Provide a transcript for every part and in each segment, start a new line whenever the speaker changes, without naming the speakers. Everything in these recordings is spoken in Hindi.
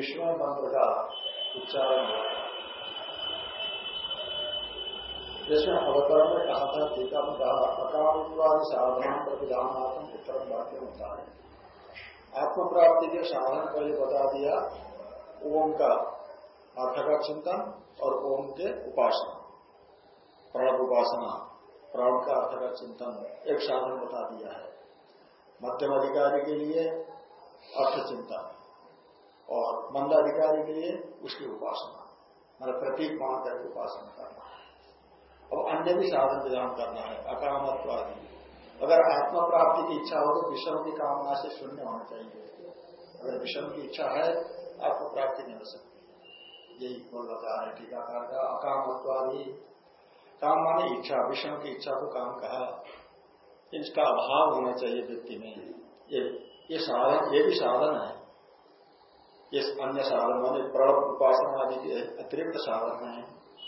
विष्णु मंत्र का उच्चारण जिसमें अवतरण में कहा था टीका में कहा अकामत्वादि साधना प्रतिधानात्म उत्तर वाक्य होता है आत्म प्राप्ति के साधन पहले बता दिया, ओम का अर्थ का चिंतन और ओम के उपासना। प्रणव उपासना, प्राण का अर्थ का चिंतन एक साधन बता दिया है। मध्यम अधिकारी के लिए अर्थ चिंतन। और मंदाधिकारी के लिए उसकी उपासना। मतलब प्रतीक मान करके उपासना करना। अब अन्य भी साधन विधान करना है, अकामत्वादि। अगर आत्मा प्राप्ति की इच्छा हो तो विषम की कामना से शून्य होना चाहिए। अगर विषम की इच्छा है आत्म प्राप्ति नहीं हो सकती। यही बोल रहे टीकाकार का अकामत्वादि। काम माने इच्छा, विषम की इच्छा को काम कहा। इसका अभाव होना चाहिए व्यक्ति में। ये ये साधन, ये भी साधन है। ये अन्य साधन, माने प्रणव उपासना आदि के अतिरिक्त साधन है।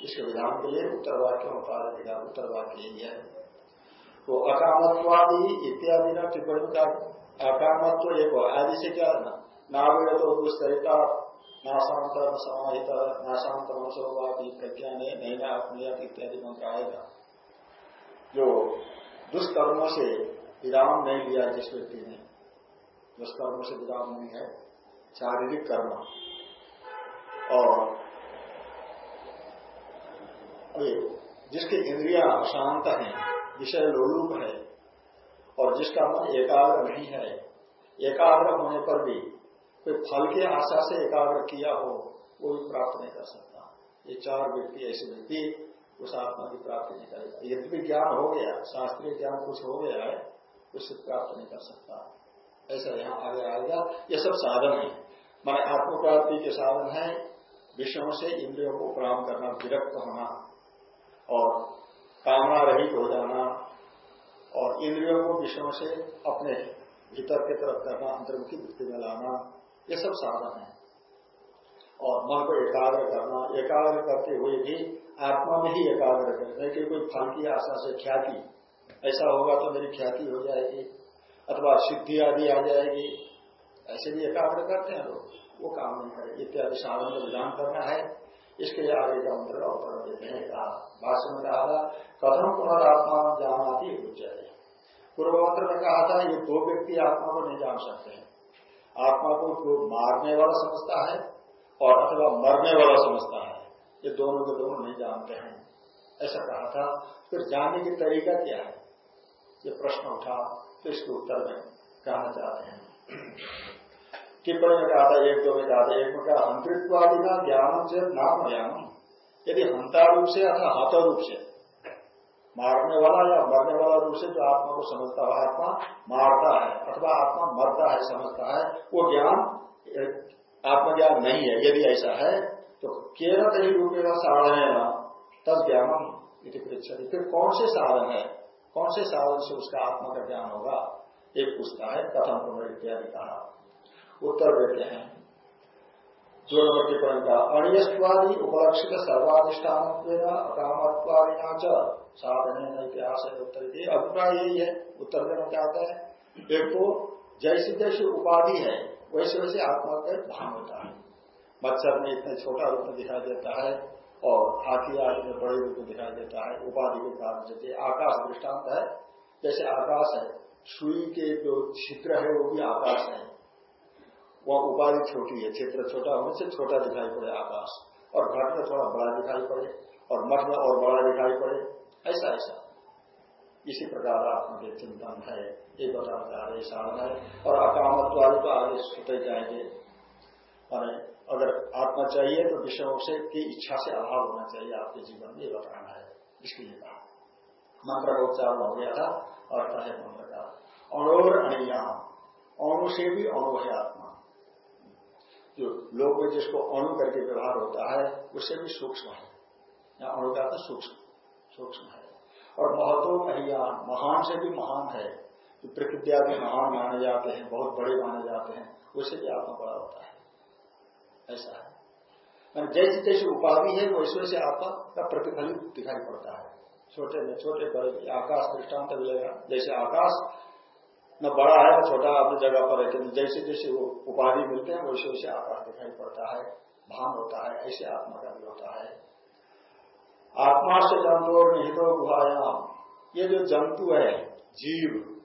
इसके विधान के लिए उत्तर वाक्य बता रहेगा उत्तर वाक्य यही है। तो अकामत्वादि इत्यादि ना टिप्पणी का अकामत्व एक आदि से क्या ना नावेड़ तो दुष्करिता नाशांत समाहित नाशांत मनसोवादी प्रज्ञा ने नैना अपने इत्यादि मंत्र आएगा? जो दुष्कर्मों से विराम नहीं लिया जिस व्यक्ति ने, दुष्कर्मों से विराम नहीं है शारीरिक कर्म। और जिसके इंद्रिया अशांत है विषय लोलूप है, और जिसका मन एकाग्र नहीं है, एकाग्र होने पर भी कोई फल के आशा से एकाग्र किया हो, वो भी प्राप्त नहीं कर सकता। ये चार व्यक्ति ऐसे व्यक्ति, उस आत्मा की प्राप्ति नहीं करेगा। यदि भी ज्ञान हो गया, शास्त्रीय ज्ञान कुछ हो गया है, उससे प्राप्त नहीं कर सकता। ऐसा यहाँ आगे आएगा। ये सब साधन है। माने आत्म प्राप्ति के साधन है, विषयों से इंद्रियों को प्राप्त करना, विरक्त होना, और कामना रहित हो जाना, और इंद्रियों को विषयों से अपने भीतर की तरफ़ करना, अंतर्मुखी वृत्ति में लाना, ये सब साधन है। और मन को एकाग्र करना, एकाग्र करते हुए भी आत्मा में ही एकाग्र करना कि कोई की आशा से ख्याति, ऐसा होगा तो मेरी ख्याति हो जाएगी, अथवा सिद्धि आदि आ जाएगी ऐसे भी एकाग्र करते हैं लोग। वो काम नहीं करे। इत्यादि साधन का विधान करना है। इसके लिए आगे का मंत्र का उत्तर देते हैं। कहा भाषण में कहा था कथम पुनरात्मा जानाती है पूर्व मंत्र में कहा था, ये दो व्यक्ति आत्मा को नहीं जान सकते हैं। आत्मा को जो मारने वाला समझता है और अथवा मरने वाला समझता है, ये दोनों के दोनों नहीं जानते हैं। ऐसा कहा था। फिर जानने की तरीका क्या है? ये प्रश्न उठा तो इसके उत्तर में कहना चाहते हैं। टिप्पणी में कहा था एक दो में कहा था एक में कहा हंतृत्वादि का ज्ञान से नाम ज्ञानम यदि हंता रूप से अथवा हत रूप से मारने वाला या मरने वाला रूप से जो आत्मा को समझता है आत्मा मारता है, अथवा आत्मा मरता है, समझता है, वो ज्ञान आत्मज्ञान नहीं है, यदि ऐसा है तो केवल ही रूपे का साधन है ना, तब ज्ञानम इति पृछति फिर कौन से साधन है? कौन से साधन से उसका आत्मा का ज्ञान होगा? एक पूछता है कथम पुनः इत्यादि कहा। उत्तर देते हैं। जो नंबर टिप्पणी का अणियस्वादी उपलक्षित सर्वाधिष्ठान अकामत्वादिना साधन इतिहास उत्तर दिए अभिप्राय यही है, उत्तर देना चाहते हैं? एक तो जैसी जैसी उपाधि है, वैसे वैसे आत्मा का भान होता है। मच्छर में इतने छोटा रूप में दिखाई देता है और हाथी आदि में बड़े रूप में दिखाई देता है। उपाधि के कारण जैसे आकाश दृष्टांत है, जैसे आकाश है, सुई के जो छिद्र है, वो भी आकाश है। वह उपाधि छोटी है, क्षेत्र छोटा होने से छोटा दिखाई पड़े आकाश, और घट में थोड़ा बड़ा दिखाई पड़े, और मठ में और बड़ा दिखाई पड़े, ऐसा ऐसा। इसी प्रकार आत्मा के चिंतन है, ये बताना चाह रहे साधन है, और अकामत्व वाले तो आगे सुते जाएँगे। माने अगर आत्मा चाहिए तो विषयों से, की इच्छा से अभाव होना चाहिए आपके जीवन में बताना है। इसके लिए कहा। मंत्र का उच्चारण हो गया था अर्थ है मंत्र का, अणोर अणिया से भी अणु है जो लोग में जिसको अणु करके व्यवहार होता है, उससे भी सूक्ष्म है। या अणु का सूक्ष्म सूक्ष्म है। और महत्व महियान महान से भी महान है। जो प्रकृति आदि महान माने जाते हैं, बहुत बड़े माने जाते हैं उससे भी आत्मा बड़ा होता है। ऐसा है। जैसे जैसे उपाधि है वैसे वैसे आत्मा का प्रतिफलित दिखाई पड़ता है। छोटे में छोटे, बड़े, आकाश दृष्टांत मिलेगा। जैसे आकाश न बड़ा है न छोटा अपनी जगह पर रहते जैसे जैसे वो उपाधि मिलते हैं, वैसे वैसे आकाश दिखाई पड़ता है, भान होता है, ऐसे आत्मा का भी होता है। आत्मा से जंतु निहितो गुहायाम। ये जो जंतु है, जीव,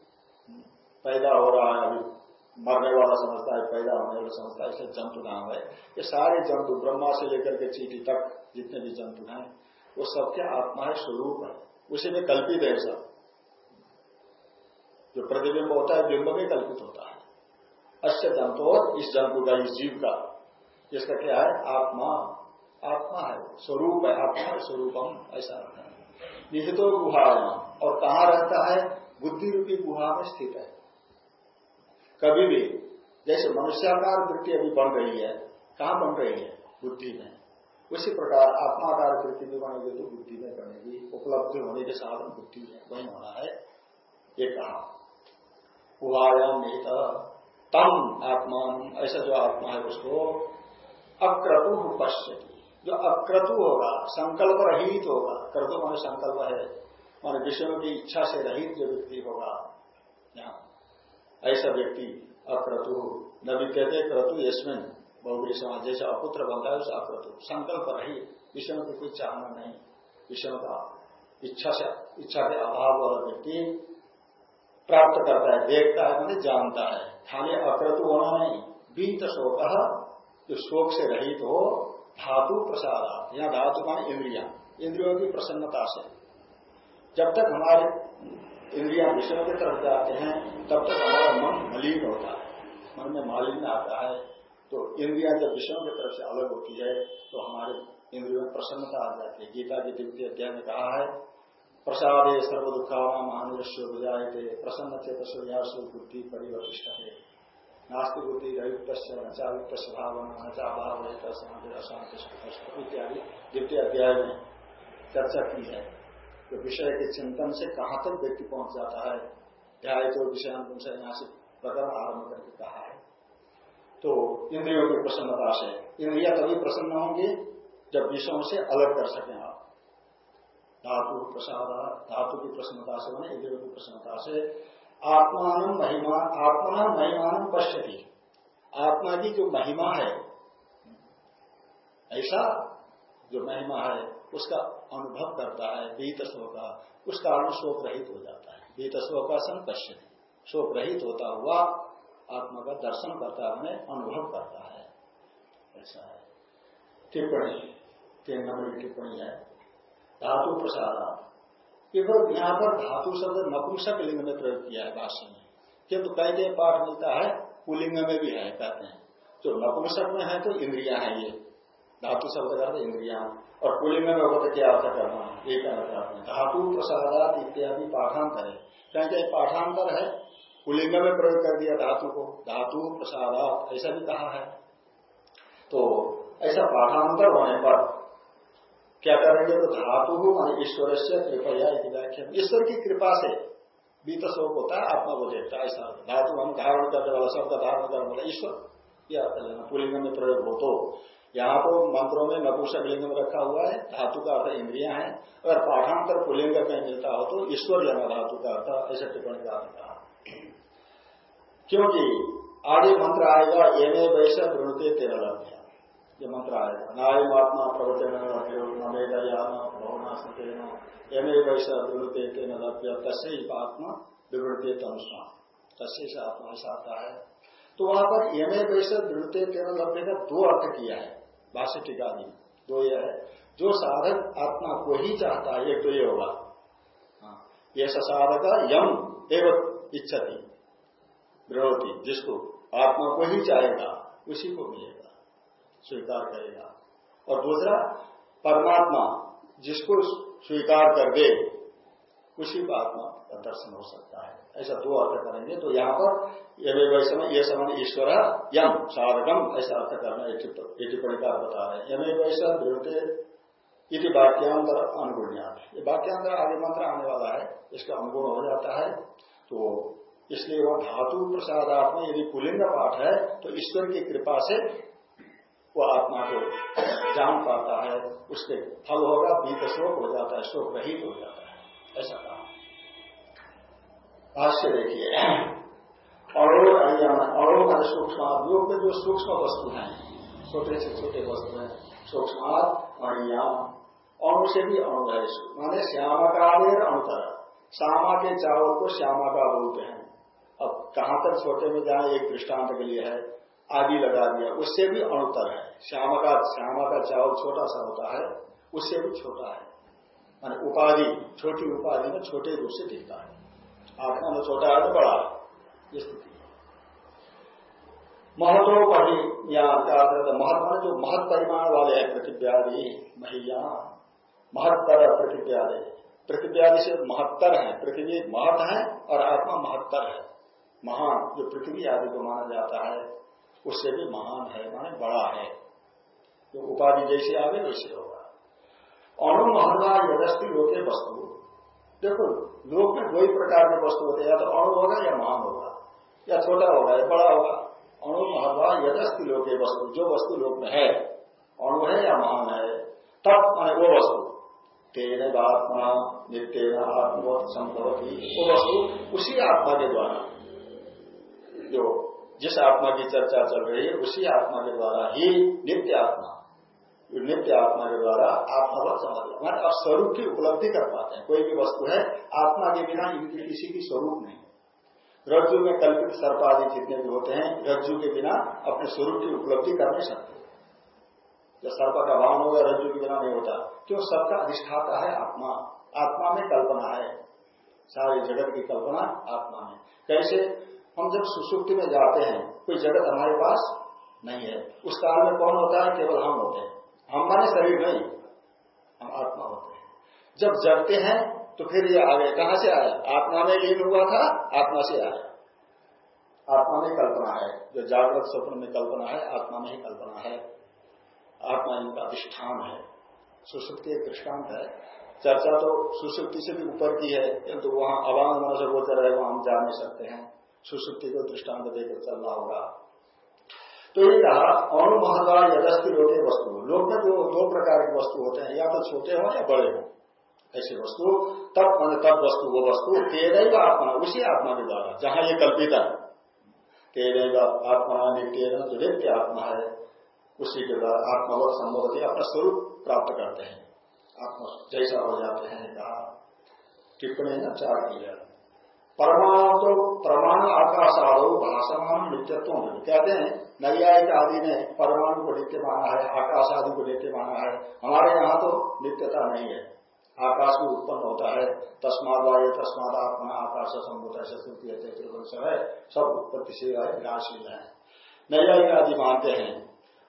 पैदा हो रहा है, अभी मरने वाला समझता है, पैदा होने वाला समझता है इसे जंतु नाम है। ये सारे जंतु ब्रह्मा से लेकर के चीटी तक जितने भी जंतु हैं, वो सबके आत्मा है, स्वरूप है। उसी में कल्पित है सब। जो प्रतिबिंब होता है, बिंब में कल्पित होता है। अश्य जंतु, इस जंतु का, इस जीव का इसका क्या है? आत्मा। आत्मा है स्वरूप है आत्मा, स्वरूपम, ऐसा रहता है। निहितो गुहा और कहा रहता है? बुद्धि रूपी गुहा में स्थित है। कभी भी, जैसे मनुष्याकार वृत्ति अभी बन रही है, कहाँ बन रही है? बुद्धि में। उसी प्रकार आत्माकार वृत्ति भी बनेगी तो बुद्धि में बनेगी। उपलब्धि होने के साधन बुद्धि है वही होना है। ये कहा? उहायाम तम आत्मान, ऐसा जो आत्मा है उसको अक्रतु पश्यति। जो अक्रतु होगा, संकल्प रहित होगा, क्रतु मान संकल्प है। मान विषयों की इच्छा से रहित जो व्यक्ति होगा ऐसा व्यक्ति अक्रतु, नबी कहते क्रतु यशमिन बहुबरी समाज, जैसे अपुत्र बनता है उसे अक्रतु। संकल्प रही विषयों की कोई चाहना नहीं। विषयों का इच्छा से, इच्छा के अभाव वाला व्यक्ति प्राप्त करता है, देखता है मैंने जानता है। खाली अक्रतु होना नहीं। बीत शोक, जो शोक से रहित हो, धातु प्रसाद या धातु मान इंद्रिया। इंद्रियों की प्रसन्नता से। जब तक हमारे इंद्रिया विषयों की तरफ़ जाते हैं, तब तक हमारा मन मलिन होता है। मन में मालिन्य आता है तो इंद्रिया जब विषयों की तरफ़ से अलग होती है तो हमारे इंद्रियों में प्रसन्नता आ जाती है। गीता के द्वितीय अध्याय में कहा है प्रसादे सर्व दुखावा बुझाए थे प्रसन्न चेत सूर्यासु बुद्धि परिवर्तिष्ट नास्तिक बुद्धि अयुक्त नचायुक्त भावना नचा भाव इत्यादि द्वितीय अध्याय में चर्चा की है। तो विषय के चिंतन से कहाँ तक व्यक्ति पहुँच जाता है? ध्याय तो विषय यहाँ से प्रकरण आरंभ करके कहा है। तो इंद्रियों की प्रसन्नता से, इंद्रिया तभी प्रसन्न होंगे जब विषयों से अलग कर सकें आप। धातु प्रसाद, धातु की प्रसन्नता से बने, इंद्रियों की प्रसन्नता से आत्मान महिमा आत्मा महिमान पश्यति। आत्मा की जो महिमा है, ऐसा जो महिमा है, उसका अनुभव करता है, बीत का उस कारण शोक रहित हो जाता है। बीत का सन पश्यति। शोक रहित होता हुआ आत्मा का दर्शन करता है अनुभव करता है। ऐसा है। टिप्पणी, तीन नंबर की टिप्पणी है। धातु प्रसाद यहाँ पर धातु शब्द नपुंसक लिंग में प्रयोग किया है भाष्य में। किंतु कहते पाठ मिलता है पुलिंग में भी है, कहते हैं। जो नपुंसक में है तो इंद्रिया है ये। धातु शब्द करते इंद्रिया। और पुलिंग में होता क्या अर्थ करना ये कहना चाहते हैं। धातु प्रसादात इत्यादि पाठांतर है। कहते पाठांतर है, पुलिंग में प्रयोग कर दिया धातु को। धातु प्रसादात ऐसा भी कहा है। तो ऐसा पाठांतर होने पर क्या करेंगे तो धातु मान ईश्वर से कृपया व्याख्या। ईश्वर की कृपा से बीत शोक होता है, आत्मा को देखता है, ऐसा धातु हम धारण करने वाला शब्द धारण करने वाला ईश्वर क्या पुलिंग में प्रयोग हो तो। यहाँ तो मंत्रों में नपुंसक लिंग में रखा हुआ है, धातु का अर्थ इंद्रिया है। अगर पाठांतर पुलिंग कहीं मिलता हो तो ईश्वर लेना धातु का अर्थ, ऐसे टिप्पणी का कहा। क्योंकि आगे मंत्र आएगा एमे वैसे वृणते तेरह लभ्य ये मंत्र आया नाय महात्मा प्रवचन भवना सतेन वैसे तस्य आत्मा विवृणते तनुष्मा तस्य से आत्मा ऐसा आता है। तो वहाँ पर एमे वैसे वृणते तेन लभ्य का दो अर्थ किया है। भाष्य टीका भी दो ये है। जो साधक आत्मा को ही चाहता है एक तो ये होगा। हाँ, ये साधक यम एवं इच्छती। विरोधी जिसको आत्मा को ही चाहेगा उसी को मिलेगा। स्वीकार करेगा। और दूसरा, परमात्मा जिसको स्वीकार कर दे, उसी को आत्मा का दर्शन हो सकता है। ऐसा दो अर्थ करेंगे तो यहाँ पर ये वैश्व ये समय ईश्वर यम, साधकम, ऐसा अर्थ करना ये टिप्पणी कार बता रहे हैं। यमे वैश्व विरोधे यदि वाक्यांतर अनुगुण ये वाक्यांतर आगे मंत्र आने वाला है, इसका अनुगुण हो जाता है तो इसलिए वह धातु प्रसादात्मा यदि पुलिंग पाठ है तो ईश्वर की कृपा से वो आत्मा को जान पाता है, उसके फल होगा बीत शोक हो जाता है शोक रहित हो जाता है। ऐसा कहा। भाष्य देखिए अणु और सूक्ष्म योग में जो सूक्ष्म वस्तु हैं, छोटे से छोटे वस्तु हैं, सूक्ष्म अणियाम अणु से भी अणु है माने श्यामकालेर अणुतर श्यामा के चावल को श्यामा का बोलते हैं। अब कहाँ तक छोटे में जाए, एक दृष्टांत के लिए है। आदि लगा दिया। उससे भी अणुतर है। श्यामा का श्यामा का चावल छोटा सा होता है, उससे भी छोटा है। माने उपाधि, छोटी उपाधि में छोटे रूप से दिखता है। आत्मा में छोटा है तो बड़ा ये स्थिति महत्वपरि महत्व जो महत परिमाण वाले हैं पृथ्व्यादि महिया। महत्तर पृथ्व्यादि पृथ्व्यादि से महत्तर है। पृथ्वी महत है और आत्मा महत्तर है। महान, जो पृथ्वी आदि को माना जाता है। उससे भी महान है, माने बड़ा है। जो उपाधि जैसे आगे वैसे होगा। अणु महत्वा यदस्ती लोके वस्तु। देखो, लोक में दो ही प्रकार के वस्तु होते हैं, या तो अणु होगा या महान होगा। या छोटा होगा या बड़ा होगा। अणु महत्वा यदस्ति लोक वस्तु, जो वस्तु लोक में है। अणु है या महान है? तब मैंने वो वस्तु। तेन आत्मा नित्य आत्मवत संभवती वो वस्तु उसी आत्मा के द्वारा। जो जिस आत्मा की चर्चा चल रही है, उसी आत्मा के द्वारा ही नित्य आत्मा नित्य आत्मा के द्वारा आत्मावत समझ हमारे स्वरूप की उपलब्धि कर पाते हैं। कोई भी वस्तु है, आत्मा के बिना इनकी किसी की स्वरूप नहीं। रज्जु में कल्पित सर्प आदि जितने भी होते हैं, रज्जु के बिना अपने स्वरूप की उपलब्धि कर नहीं सकते। जब सर्प का भाव होगा रज्जु के बिना नहीं होता, क्यों? सबका अधिष्ठाता है आत्मा। आत्मा में कल्पना है। सारे जगत की कल्पना आत्मा में। कैसे? हम जब सुसुप्ति में जाते हैं, कोई जगत हमारे पास नहीं है। उस काल में कौन होता है? केवल हम होते हैं। हम माने शरीर नहीं, हम आत्मा होते हैं। जब जगते हैं तो फिर ये आ गए कहाँ से आया आत्मा में लीन हुआ था, आत्मा से आया आत्मा में कल्पना है। जो जागृत स्वप्न में कल्पना है, आत्मा में ही कल्पना है। आत्मा इनका अधिष्ठान है। सुसुप्ति एक दृष्टांत है। चर्चा तो सुसुप्ति से भी ऊपर की है, किंतु तो वहाँ अवांग मन से गोचर है वहाँ हम जा नहीं सकते हैं। सुसुप्ति को दृष्टांत देकर चलना होगा। तो ये कहा, अणु महत्वा यदस्ती लोटे वस्तु। लोक में दो दो प्रकार के वस्तु होते हैं। या तो छोटे हो या बड़े हो। ऐसे वस्तु तब मान तब वस्तु, वो वस्तु तेरे आत्मा, उसी आत्मा के द्वारा जहाँ ये कल्पित है। तेरे आत्मा नित्य जो नित्य आत्मा है, उसी के द्वारा आत्मा आत्मावत संभव अपना स्वरूप प्राप्त करते हैं। आत्मा जैसा हो जाते हैं, कहा। टिप्पणी ना चार किया। परमाणु तो प्रमाण आकाश आदो भाषामान नित्यत्व कहते हैं, नैयायिक आदि ने परमाणु को नित्य माना है, आकाश आदि को नित्य माना है। हमारे यहाँ तो नित्यता नहीं है। आकाश भी उत्पन्न होता है। तस्माद वायु तस्माद आत्मा आकाश संभूत त्रिपुर है। सब उत्पत्ति से है विनाशील है। नैयायिक आदि मानते हैं,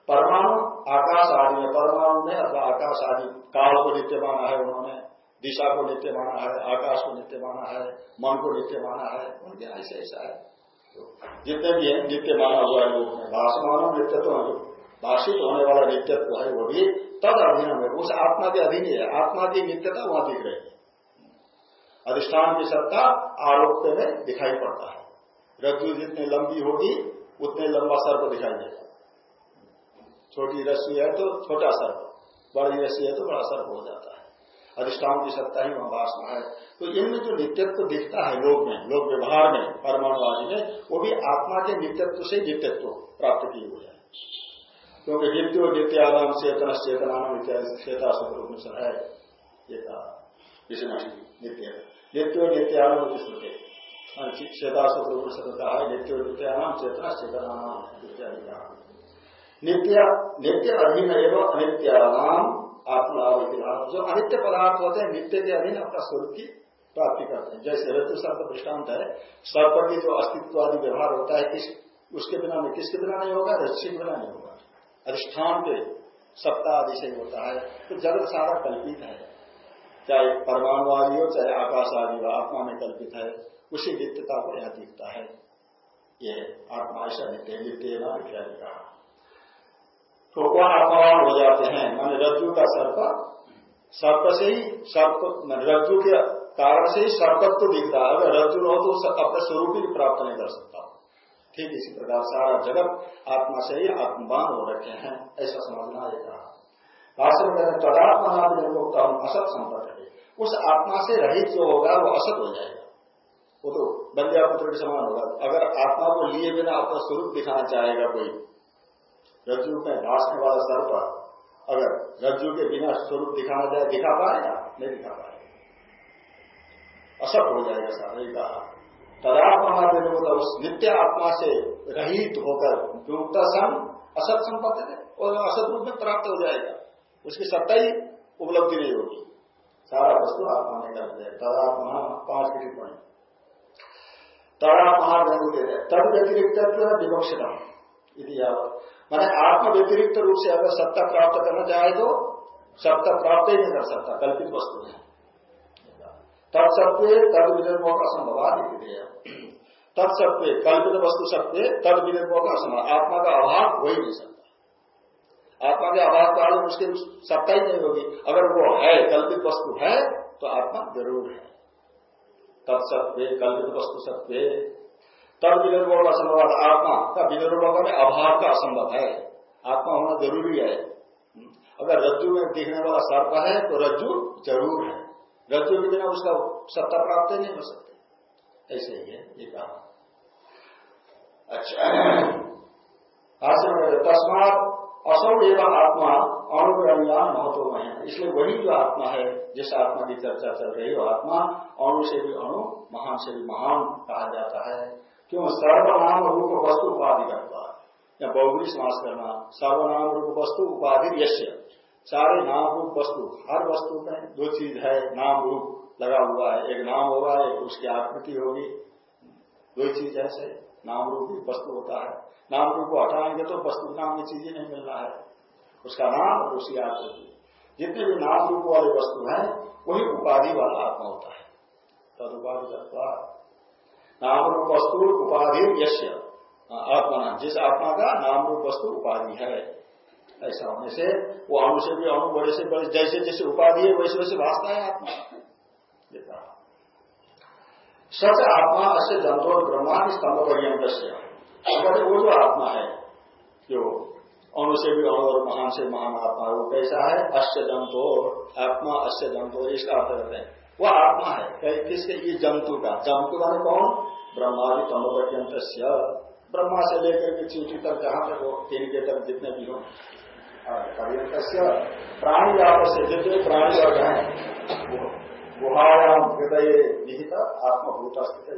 परमाणु आकाश आदि में, परमाणु में अथवा आकाश आदि काल को नित्य माना है उन्होंने। दिशा को नित्य माना है, आकाश को नित्य माना है, मन को नित्य माना है, उनके ऐसे ऐसा है। तो जितने भी है नित्य माना हुआ है। लोग भाषमानो नित्यत्व तो भाषित होने वाला नित्यत्व है वो भी तद अधीन है उस आत्मा के अधीन है। आत्मा की नित्यता वहाँ दिख रही है। अधिष्ठान की सत्ता आरोप में दिखाई पड़ता है। रज्जु जितनी लंबी होगी, उतने लंबा सर्प दिखाई देगा। छोटी रस्सी है तो छोटा सर्प। बड़ी रस्सी है तो बड़ा सर्प हो जाता है। अधिष्ठान की सत्ता ही वहाँ वासना है। तो इनमें जो नित्यत्व दिखता है लोक में, लोक व्यवहार में परमाणु आदि में, वो भी आत्मा के नित्यत्व से नित्यत्व प्राप्त किए हुई है। क्योंकि नित्यो नित्यानाम चेतन चेतनाम चेता से है। ये कहा नित्य नित्यो नित्यानाम श्रुते। चेता से कहा है, नित्यो नित्यानाम चेतना चेतनाम इत्यादि नित्य नित्य अधीन एवं आत्मलाभ जो अनित्य पदार्थ होते हैं, नित्य के अधीन अपना स्वरूप की प्राप्ति करते हैं। जैसे ऋतु सर्प दृष्टांत है, सर्प की जो अस्तित्व आदि व्यवहार होता है, किस, उसके बिना में किसके बिना नहीं होगा? रस्सी के बिना नहीं होगा। अधिष्ठान के सत्ता आदि से होता है। तो जगत सारा कल्पित है। चाहे परमाणु आदि हो, चाहे आकाश आदि हो, आत्मा में कल्पित है। उसी नित्यता को यह दिखता है। ये आत्मा ऐसा नित्य नित्य ना कहा तो आत्मावान हो जाते हैं। मान रज्जु का सर्प। सर्प से ही सर्प रज्जु के कारण से ही सर्पत्व तो दिखता है। अगर रज्जु हो तो अपने स्वरूप ही प्राप्त नहीं कर सकता। ठीक इसी प्रकार सारा जगत आत्मा से ही आत्मवान हो रखे हैं। ऐसा समझना है कहा। भाषण में तदात्मा निर्मुक्त असत संपत्त। उस आत्मा से रहित जो होगा, वो असत हो जाएगा। वो तो बंध्या पुत्र के समान होगा। अगर आत्मा को लिए बिना अपना स्वरूप दिखाना चाहेगा कोई रज्जु में भाषने वाला सर्प अगर रज्जु के बिना स्वरूप दिखाना जाए, दिखा पाएगा? नहीं दिखा पाएगा। असत हो जाएगा सारा ही कहा। तदात्मा तो उस नित्य आत्मा से रहित होकर युक्त सन असत संपत्ति है, और असत रूप में प्राप्त हो जाएगा। उसकी सत्ता ही उपलब्धि नहीं होगी। सारा वस्तु आत्मा में कर दिया तदात्मा पाँच की टिप्पणी। तदात्मा तद व्यतिरिक्त विवक्षित मैंने आत्म व्यतिरिक्त रूप से अगर सत्ता प्राप्त करना चाहे तो सत्ता प्राप्त ही नहीं कर सकता, कल्पित वस्तु है। तत्सत्व तद विनिर्मोह का संभवाद तत्सत्व कल्पित वस्तु सत्य तद विनिर्मोह का असंभव आत्मा का अभाव हो ही नहीं सकता। आत्मा के अभाव कारण उसकी सत्ता ही नहीं होगी। अगर वो है, कल्पित वस्तु है तो आत्मा ज़रूर है। तत्सत्व कल्पित वस्तु सत्य तद विनिर्मोह का असंभव आत्मा का विनिर्मोह में अभाव का असंभव है। आत्मा होना ज़रूरी है। अगर रज्जु में दिखने वाला सर्प है तो रज्जु ज़रूर है। रज्जु के बिना उसका सत्ता प्राप्त नहीं हो सकते। ऐसे ही है, ये कहा। अच्छा। तस्मात असौ एवं आत्मा अणुग्रहण महत्व में है इसलिए वही जो आत्मा है, जिस आत्मा की चर्चा चल रही हो आत्मा, अणु से भी अणु, महान से भी महान कहा जाता है। क्यों सर्वनाम रूप वस्तु उपाधि करता या बहुगुरी समास करना सर्वनाम रूप वस्तु उपाधि यश्य। सारे नाम रूप वस्तु, हर वस्तु में दो चीज़ है नाम रूप लगा हुआ है। एक नाम होगा, एक उसकी आकृति होगी। दो चीज़ ऐसे नाम रूप ही वस्तु होता है। नाम रूप को हटाएँगे तो वस्तु, नाम की चीज़ें नहीं मिलना है। उसका नाम और उसकी आकृति। जितने भी नाम रूप वाले वस्तु हैं, वही उपाधि वाला आत्मा होता है। तद उपाधि नाम रूप वस्तु उपाधि यश्य आत्मा, जिस आत्मा का नाम रूप वस्तु उपाधि है। ऐसा होने से, वो अणु से भी अणु बड़े से बड़े, जैसे जैसे उपाधि है, वैसे वैसे भाषता है आत्मा। सच आत्मा अश्य जंतु और ब्रह्मांड स्तंभ पर्यंत वो जो आत्मा है जो अणु से भी अणु और महान से महान आत्मा वो कैसा है? अश्य जंतु, आत्मा अश्य जंतु, इसका अर्थ करते हैं। वो आत्मा है। किसके? ये जंतु का। जंतु माने कौन? ब्रह्मादि स्तंभ पर्यंत ब्रह्मा से लेकर के चीटी तक, जहाँ तक हो तीन के तक जितने भी हो प्राणी जात से जितने प्राणी वर्ग हैं गुहायाम हृदय निहित आत्मभूत स्थित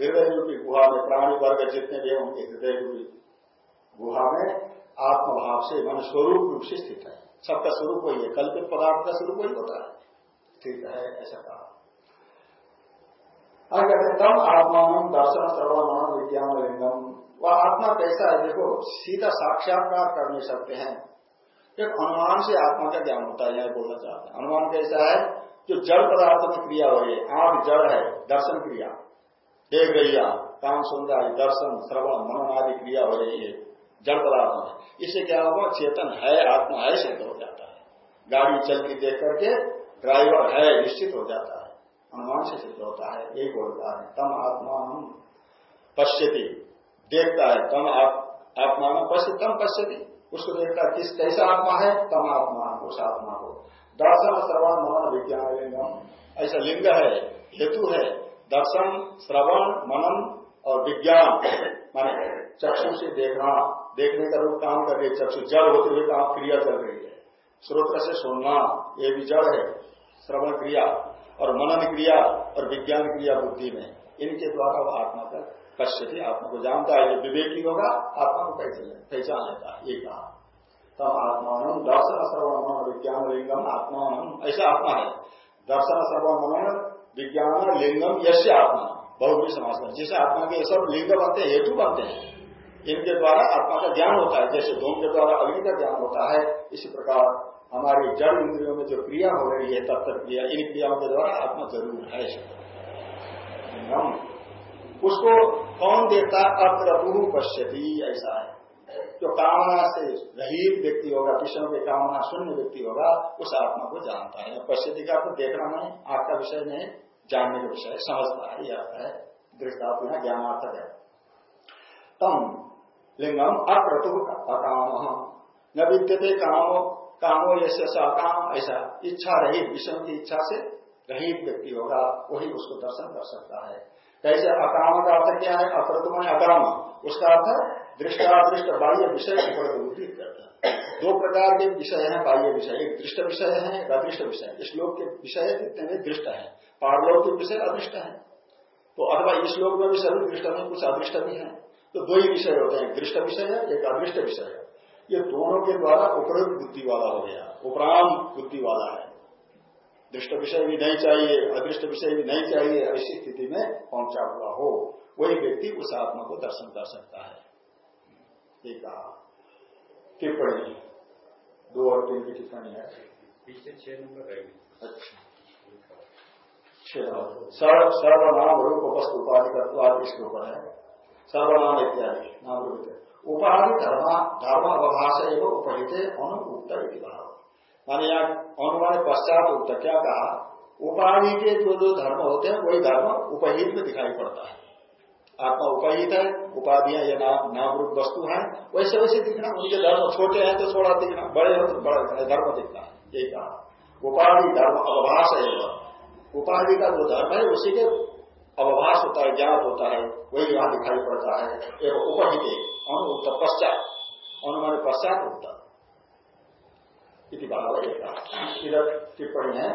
हृदय रूपी गुहा में प्राणी वर्ग जितने भी उनके हृदय रूपी गुहा में आत्मभाव से, मन स्वरूप रूप से स्थित है। सबका स्वरूप वही है। कल्पित पदार्थ का स्वरूप वही होता है। ठीक है, ऐसा कहा। कहते तम आत्मान दर्शन सर्वमान विज्ञान लिंगम वह आत्मा कैसा है, देखो, सीधा साक्षात्कार कर नहीं सकते हैं। एक अनुमान से आत्मा का ज्ञान होता है, यह बोलना चाहते हैं। अनुमान कैसा है जो जड़ पदार्थ में क्रिया हो रही है। आँख जड़ है, दर्शन क्रिया। देख रही है काम सुन रहा है दर्शन, श्रवण, मनन आदि क्रिया हो रही है, जड़ पदार्थ में। इससे क्या होगा? चेतन है, आत्मा है सिद्ध हो जाता है। गाड़ी चलती देख करके ड्राइवर है निश्चित हो जाता है। अनुमान से सिद्ध होता है, यही बोलता है, तम आत्मा पश्यति। देखता है, तम आत्मा में पश्य तम पश्यति। उसको देखता है, किस, कैसा आत्मा है? तम आत्मा उस आत्मा को। दर्शन श्रवण मनन विज्ञान लिंगम ऐसा लिंग है, हेतु है। दर्शन श्रवण मनन और विज्ञान। माने चक्षु से देखना, देखने का रूप काम कर रही है, चक्षु जड़ होते हुए काम क्रिया चल रही है। स्रोत से सुनना, ये भी जड़ है। श्रवण क्रिया और मनन क्रिया और विज्ञान क्रिया बुद्धि में, इनके द्वारा वह आत्मा का पश्यति आत्मा को जानता है विवेकी होगा, आत्मा को पहचान लेता है, ये कहा। तब आत्मान दर्शन सर्वमन विज्ञान लिंगम आत्मान, ऐसा आत्मा है। दर्शन सर्वमन विज्ञान लिंगम यश आत्मा बहुत समाज में जिसे आत्मा के सब लिंग बनते हैं, हेतु बनते हैं, इनके द्वारा आत्मा का ज्ञान होता है। जैसे धूम के द्वारा अग्नि का ज्ञान होता है, इसी प्रकार हमारी जड़ इंद्रियों में जो क्रिया हो रही है तत्व क्रिया इन क्रियाओं के द्वारा आत्मा ज़रूर है। उसको कौन देखता अप्रभु पश्यती, ऐसा है। जो कामना से रहित व्यक्ति होगा विषयों के कामना शून्य व्यक्ति होगा, उस आत्मा को जानता है। पश्यति का तो देखना नहीं आग का विषय नहीं, जानने का विषय, समझता है, यह है। दृष्टात्म है ज्ञानार्थक है। तम। लिंगम अप्रतु अकाम न विद्यते कामो कामो यसे सकाम ऐसा इच्छा रहित विषम की इच्छा से रहित व्यक्ति होगा, वही उसको दर्शन कर सकता है। कैसे? अकाम का अर्थ क्या है? अप्रतुम अकाम। उसका अर्थ दृष्टादृष्ट, बाह्य विषय उपलब्धि करता है दो प्रकार के विषय हैं बाह्य विषय। एक दृष्ट विषय है, एक अदृष्ट विषय इस लोक के विषय कितने में दृष्ट है पारलोक के विषय अदृष्ट है। तो अथवा इस लोक में भी सभी दृष्ट में कुछ अदृष्ट भी है। तो दो ही विषय होते हैं दृष्ट विषय है, एक अदृष्ट विषय है। ये दोनों के द्वारा उपरोक्त बुद्धि वाला हो गया उपराम बुद्धि वाला है। दृष्ट विषय भी नहीं चाहिए अदृष्ट विषय भी नहीं चाहिए ऐसी स्थिति में पहुँचा हुआ हो। वही व्यक्ति उस आत्मा को दर्शन कर सकता है। एक टिप्पणी। दो और तीन की टिप्पणी है।
पीछे छह नंबर
अच्छा। सर्वनाम रूप वस्तु उपाधि का इसके ऊपर है। सर्वनाम इत्यादि। नाम रूप उपाधि धर्म धर्म अवभाष एवं उपहित अनुक्त भाव माने यहाँ अनुमान पश्चात उक्त क्या कहा उपाधि के जो जो धर्म होते हैं वही धर्म उपहित में दिखाई पड़ता है आत्मा उपहित है उपाधियाँ ये नाम नाम रूप वस्तु है वैसे वैसे दिखना उनके धर्म छोटे हैं तो छोड़ा दिखना बड़े हो तो बड़ा धर्म दिखना ये कहा उपाधि धर्म अवभाष एवं उपाधि का जो धर्म है उसी के अवभाष होता है, ज्ञात होता है, वही यहाँ दिखाई पड़ता है। एवं उपहित अनुक्त पश्चात अनुमान पश्चात होता भाव इधर टिप्पणी है,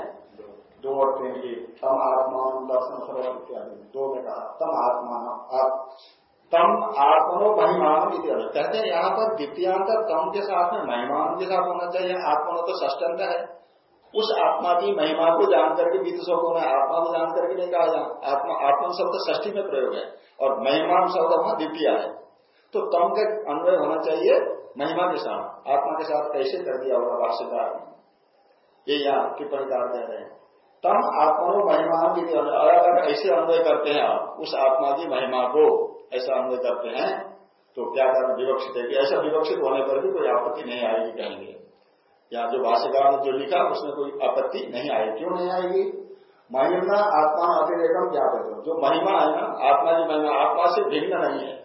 दो और तीन की, तम आत्मा दर्शन सर्व इत्यादि। दो में कहा, तम आत्मा तम आत्मनो महिमान कहते हैं यहाँ पर द्वितीयांत तम के साथ में महिमान के साथ होना चाहिए, आत्मनो तो ष्टंत है। उस आत्मा की महिमा को जान करके बीत शब्दों में आत्मा को जान करके नहीं कहा आत्मा आत्मा शब्द ष्ठी में प्रयोग है और महिमान शब्द वहाँ द्वितीय है। तो तम का अन्वय होना चाहिए महिमा के साथ। आत्मा के साथ कैसे कर दिया होगा भाष्यकार ने। ये यहाँ टिप्पणी कह रहे हैं। तम आत्मा महिमान अगर ऐसे अन्वय करते हैं आप, उस आत्मा की महिमा को ऐसा अन्वय करते हैं तो क्या करना विवक्षित है कि ऐसा विवक्षित होने पर भी कोई आपत्ति नहीं आएगी कहेंगे। या जो भाष्यकार ने जो लिखा, उसमें कोई आपत्ति नहीं आएगी क्यों नहीं आएगी? महिमा आत्मा अतिरेकम क्या हो जो महिमा है ना, आत्मा की महिमा, आत्मा से भिन्न नहीं है,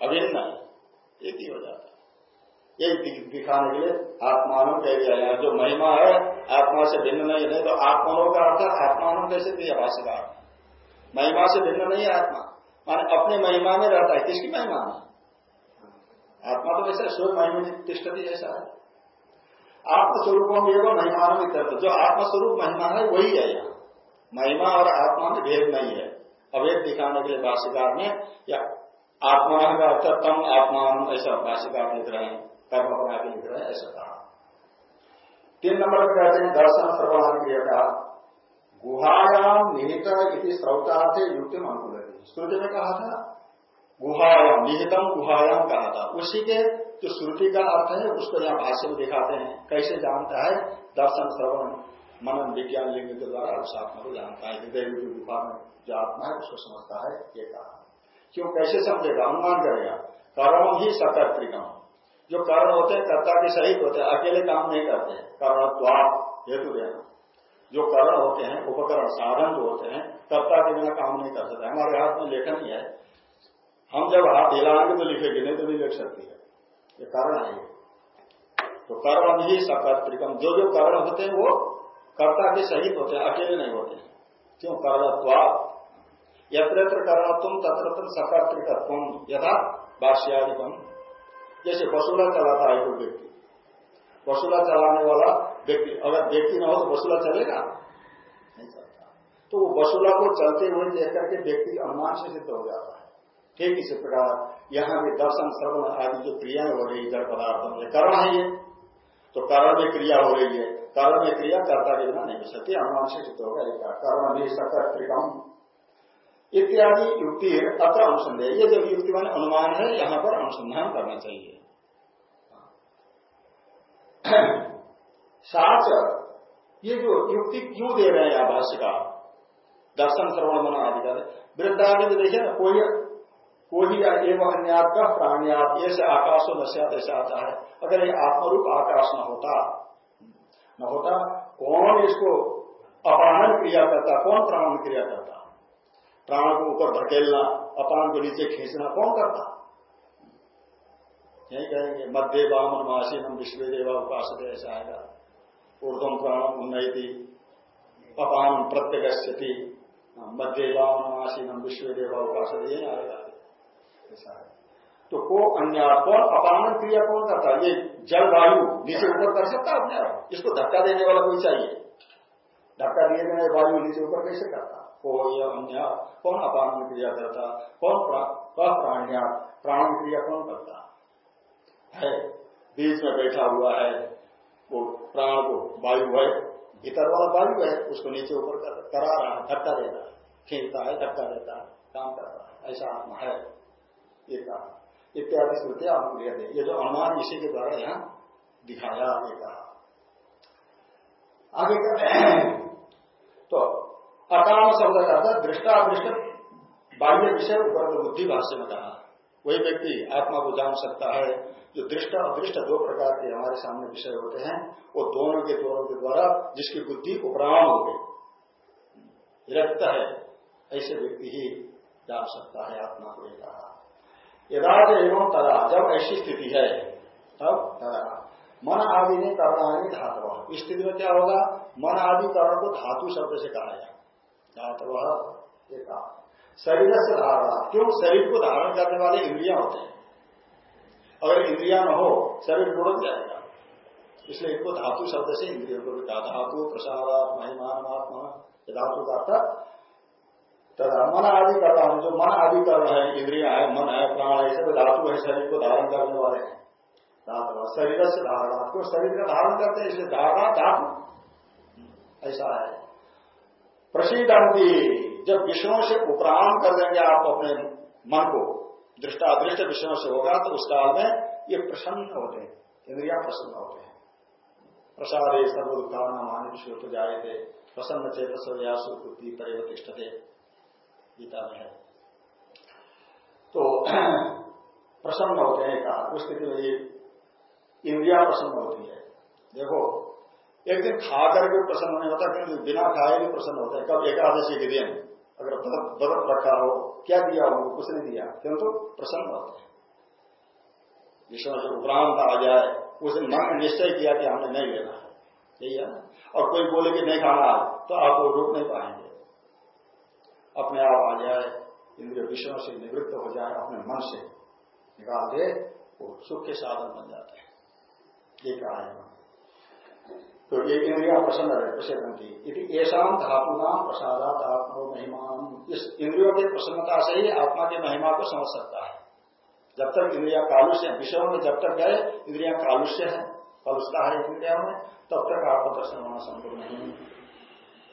अभिन्न है एक ही हो जाता है। ये दिखाने के लिए आत्मानो कह दिया है। जो महिमा है, आत्मा से भिन्न नहीं है तो आत्मानों का अर्थ आत्मानो कैसे दिया भाष्यकार। महिमा से भिन्न नहीं है आत्मा। माने अपने महिमा में रहता है, किसकी महिमा में? आत्मा तो वैसे स्वयं महिमा तिष्ठती ऐसा है आत्मस्वरूपों में एवं महिमान में जो आत्मस्वरूप महिमा है, वही है यहाँ। महिमा और आत्मा में भेद नहीं है। अभेद दिखाने के लिए भाष्यकार ने या आत्मा का अर्थ तम आत्मा ऐसा भाष्यकार लिख रहे हैं। कर्म बना के लिख रहे हैं, ऐसा कहा। तीन नंबर पर कहते हैं, दर्शन सर्वहान क्रिया का गुहायाम निहित इति श्रौतार्थ युक्ति अनुकूल श्रुति में कहा था गुहायाम निहितम गुहायाम कहा था उसी के जो श्रुति का अर्थ है, उसको यहाँ भाष्य में दिखाते हैं। कैसे जानता है? दर्शन, श्रवण, मनन, विज्ञान, लिंग के द्वारा उस आत्मा को जानता है। हृदय की गुफा में जो आत्मा है, उसको समझता है, ये कहा। क्यों? कैसे समझेगा? अनुमान करेगा। कर्म ही सकर्तिकम जो कारण होते हैं, कर्ता के सहित होते हैं, अकेले काम नहीं करते। कारण हेतु देना। जो कारण होते हैं, उपकरण, साधन जो होते हैं, कर्ता के बिना काम नहीं कर सकते। हमारे हाथ में लेखन ही है। हम जब हाथ हिलाएँगे तो लिखेगी, नहीं तो नहीं लिख सकती है। ये कारण है तो कर्म ही सकर्तिकम जो जो कारण होते हैं, वो कर्ता के सहित होते हैं, अकेले नहीं होते हैं। क्यों? कर्णत्वा यत्र कर्ण तुम तत्र सकर्तिकत्व यथा बाष्यादिकम जैसे वसुला चलाता है कोई व्यक्ति। वसूला चलाने वाला व्यक्ति, अगर व्यक्ति ना हो तो वसूला चलेगा? नहीं चलता। तो वो वसुला को चलते हुए देख करके व्यक्ति अनुमान से सिद्ध हो जाता है। ठीक इसी प्रकार यहाँ भी दर्शन, श्रवण आदि जो क्रियाएँ हो रही जड़ पदार्थों में कर्ण है ये। तो कर्म में क्रिया हो रही है। कर्ण में क्रिया करता के नहीं हो सकती अनुमान से सिद्ध होगा एक कर्ण भी सकत इत्यादि युक्ति अत्र अनुसंधेय। ये जो युक्ति मान अनुमान है, यहाँ पर अनुसंधान करना चाहिए। साच ये जो युक्ति क्यों दे रहे हैं भाष्य का? दर्शन, श्रवण, मना आदि का। वृद्धादि देखिए ना, कोई कोई एवं अन्यात का प्राणियात, ये से आकाश नश्यात ऐसा आता है। अगर ये आत्मरूप आकाश न होता न होता, कौन इसको अपानन क्रिया करता, कौन प्राण क्रिया करता? प्राण को ऊपर धकेलना, अपान को नीचे खींचना, कौन करता? यही कहेंगे, मध्य बामन मासीनम विश्व देवा उपास ऐसा आएगा। ऊर्धम प्राण उन्नति अपान प्रत्यगस्यति, मध्य बामन मासीनम विश्व देवा उपास आएगा। ऐसा है तो को अन्य कौन अपान क्रिया कौन करता है? ये जलवायु नीचे ऊपर कर सकता है अपने आप? इसको धक्का देने वाला कोई चाहिए? धक्का दिए गए वायु नीचे ऊपर कैसे करता? को यह अन्य कौन अपान क्रिया करता? कौन प्राण्या प्राण क्रिया कौन करता? है, बीच में बैठा हुआ है, वो प्राण को वायु है, भीतर वाला वायु है, उसको नीचे ऊपर करा रहा है, धक्का देता है, खींचता है, धक्का देता है, काम कर रहा है, ऐसा आत्मा है। ये कहा इत्यादि श्रुतियाँ अनुक्रिय थे ये जो अनुमान इसी के द्वारा यहाँ दिखाया ये कहा आगे तो अकाम शब्द का अर्थ दृष्टादृष्ट बाह्य विषय उपलब्ध बुद्धि भाष्य में कहा। वही व्यक्ति आत्मा को जान सकता है। जो दृष्ट अदृष्ट दो प्रकार के हमारे सामने विषय होते हैं, वो दोनों के दोनों के द्वारा जिसकी बुद्धि उपराम हो गई। विरक्त है, ऐसे व्यक्ति ही जान सकता है आत्मा को कहा यदाच एवं तदा, जब ऐसी स्थिति है, तब तदा। मन आदि ने करणानी धातु इस स्थिति में क्या होगा? मन आदि कर्ण को धातु शब्द से कहा है धातु शरीर से धारणा। क्यों? शरीर को धारण करने वाले इंद्रिया होते हैं। अगर इंद्रिया न हो, शरीर लुढ़क जाएगा। इसलिए इनको धातु शब्द से इंद्रियों को भी कहा। धातु, प्रसाद महिमान आत्मा धातु का अर्थ तथा मन आदि करता हूँ, जो मन आदि कर रहे हैं, इंद्रिया है मन है प्राण है सब धातु है, शरीर को धारण करने वाले हैं। धातु शरीर से धारणा क्यों शरीर का धारण करते हैं इसलिए धारणा धातु। ऐसा है। प्रसिद्धांति जब विषयों से उपराम कर देंगे आप अपने मन को, दृष्टादृष्ट विषयों से होगा तो उस काल में ये प्रसन्न होते हैं, इंद्रिया प्रसन्न होते हैं। प्रसादे सर्व दुखाना मानित श्रोत जाए थे प्रसन्न चेत सव्यासु बुद्धि परिवर्तिष्ठते गीता में है। तो प्रसन्न होते हैं कहा उस स्थिति में ये इंद्रिया प्रसन्न होती है। देखो, एक दिन खा करके प्रसन्न नहीं होता क्योंकि बिना खाए भी प्रसन्न होता है। कब एकादशी के दिन अगर बदत रखा हो, क्या दिया उनको कुछ नहीं दिया। किंतु प्रसन्न होते हैं। विश्व से उपरांत आ जाए, उस मन निश्चय किया कि हमने नहीं लेना है। यही है। और कोई बोले कि नहीं खाना तो आप वो रोक नहीं पाएँगे। अपने आप आ जाए, इंद्रिय विषयों से निवृत्त हो जाए, अपने मन से निकाल दे, वो सुख के साधन बन जाते हैं। ये कहा है तो ये इंद्रिया प्रसन्न प्रसिद्धि यदि ऐसा धातु नाम प्रसादात आत्मा महिमान। इस इंद्रियों की प्रसन्नता से ही आत्मा की महिमा को समझ सकता है। जब तक इंद्रिया कालुष्य विषयों में जब तक गए, इंद्रिया कालुष्य है कलुषता है इंद्रिया में, तब तक आपको दर्शन होना संभव नहीं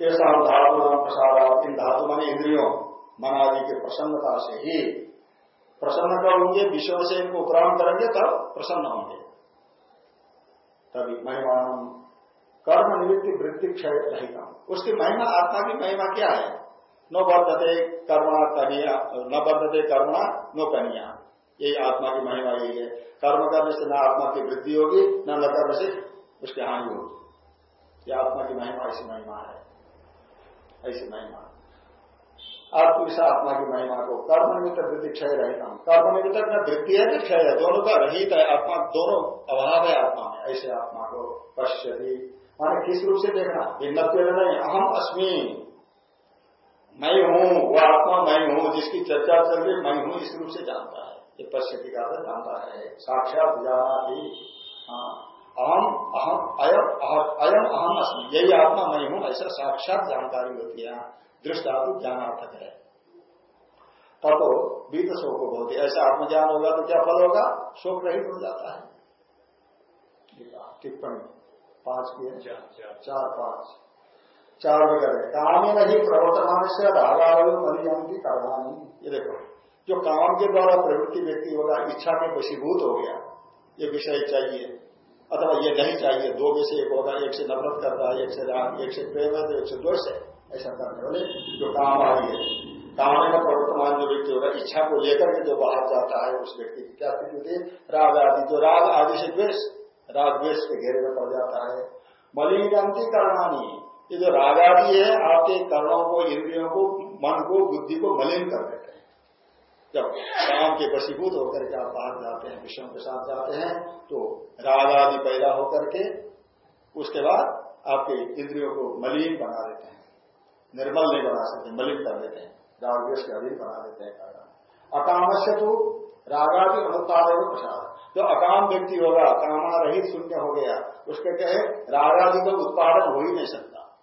ऐसा धातु प्रसाद इन धातु मानी इंद्रियों मन आदि की प्रसन्नता से ही। प्रसन्न कब होंगे? से इनको उपराम करेंगे, तब प्रसन्न होंगे। तभी महिमान कर्म निवृत्ति वृत्ति क्षय रहेगा उसकी महिमा, आत्मा की महिमा क्या है? न बद्धते कर्मणा कनिया न बद्धते कर्मणा नो कनिया। यही आत्मा की महिमा यही है। कर्म करने से न आत्मा की वृद्धि होगी, न न कर्म से उसकी हानि होगी। ये आत्मा की महिमा, ऐसी महिमा है। ऐसी महिमा। इस आत्मा की महिमा को। कर्म निमित्त वृद्धि क्षय रहेगा कर्म निमित्त में वृद्धि है कि क्षय है। दोनों का रहित है। आत्मा दोनों अभाव है आत्मा में। ऐसे आत्मा को पश्यती। माने किस रूप से देखना? भिन्नत्व नहीं। अहम अस्मि। मैं हूँ। वो आत्मा मैं हूँ। जिसकी चर्चा चल रही मैं हूँ। इस रूप से जानता है। ये पश्चिमी का जानता है। साक्षात जाना ही हाँ, अहम अहम अयम अयम अहम अस्मि। यही आत्मा मैं हूँ ऐसा साक्षात जानकारी होती है। दृष्टातु ज्ञानार्थक है। तो बीत शोक होती ऐसा आत्मज्ञान होगा तो क्या फल होगा? शोक रहित हो जाता है। टिप्पणी। पाँच किए चार पाँच। चार वगैरह काम ही नहीं प्रवर्तमान से धागा मरियंती करवानी ये देखो जो काम के द्वारा प्रवृत्ति व्यक्ति होगा इच्छा में वशीभूत हो गया। ये विषय चाहिए। अथवा ये नहीं चाहिए। दो में से एक होगा, एक से नफरत करता है, एक से राग, एक से प्रेम है तो एक से दोष है। ऐसा करने वाले जो काम आ रही है। काम का प्रवर्तमान जो व्यक्ति होगा, इच्छा को लेकर के जो बाहर जाता है, उस व्यक्ति की क्या स्थिति होती है? राग आदि। जो राग आदि से द्वेष, राग द्वेष के घेरे में पड़ जाता है। मलिनकांति करणानी ये जो राग आदि है, आपके कर्णों को, इंद्रियों को, मन को, बुद्धि को मलिन कर जब काम के वशीभूत होकर के आप बाहर जाते हैं विषयों के साथ जाते हैं तो राग आदि पैदा होकर के उसके बाद आपके इंद्रियों को मलिन बना देते हैं। निर्मल नहीं बना सकते, मलिन कर देते हैं। रागवेश के अधीन बना देते हैं कारण। अकाम से तो रागादि अनुत्पादन प्रसाद। जो अकाम व्यक्ति होगा, कामना रहित शून्य हो गया, उसके कहे, रागादि का उत्पादन हो ही नहीं सकता।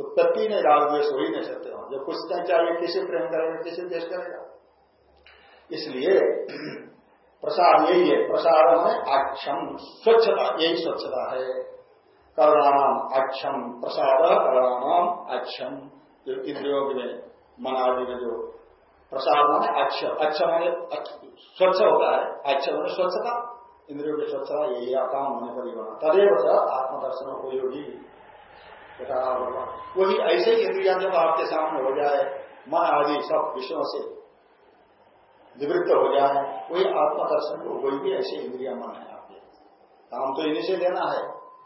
उत्पत्ति नहीं रागवेश हो ही नहीं सकते। हो जो कुछ नहीं चाहिए, किसे प्रेम करेगा, किसे देश करेगा? इसलिए प्रसाद यही है, प्रसाद में अक्षम, स्वच्छता, यही स्वच्छता है। करुणाम अक्षम, प्रसाद करुणाम अक्षम, जो इंद्रियों में मन में जो प्रसाद माने अच्छ अच्छा माने स्वच्छ होता है अच्छा माने स्वच्छता। इंद्रियों की स्वच्छता यही आकाम होने पर ही बना तदेव आत्मदर्शन उपयोगी वही ऐसे ही इंद्रिया जब आपके सामने हो जाए मन आदि सब विषयों से निवृत्त हो जाए वही आत्मदर्शन को वही भी ऐसे इंद्रिया मन है आपके काम तो इन्हीं से लेना है।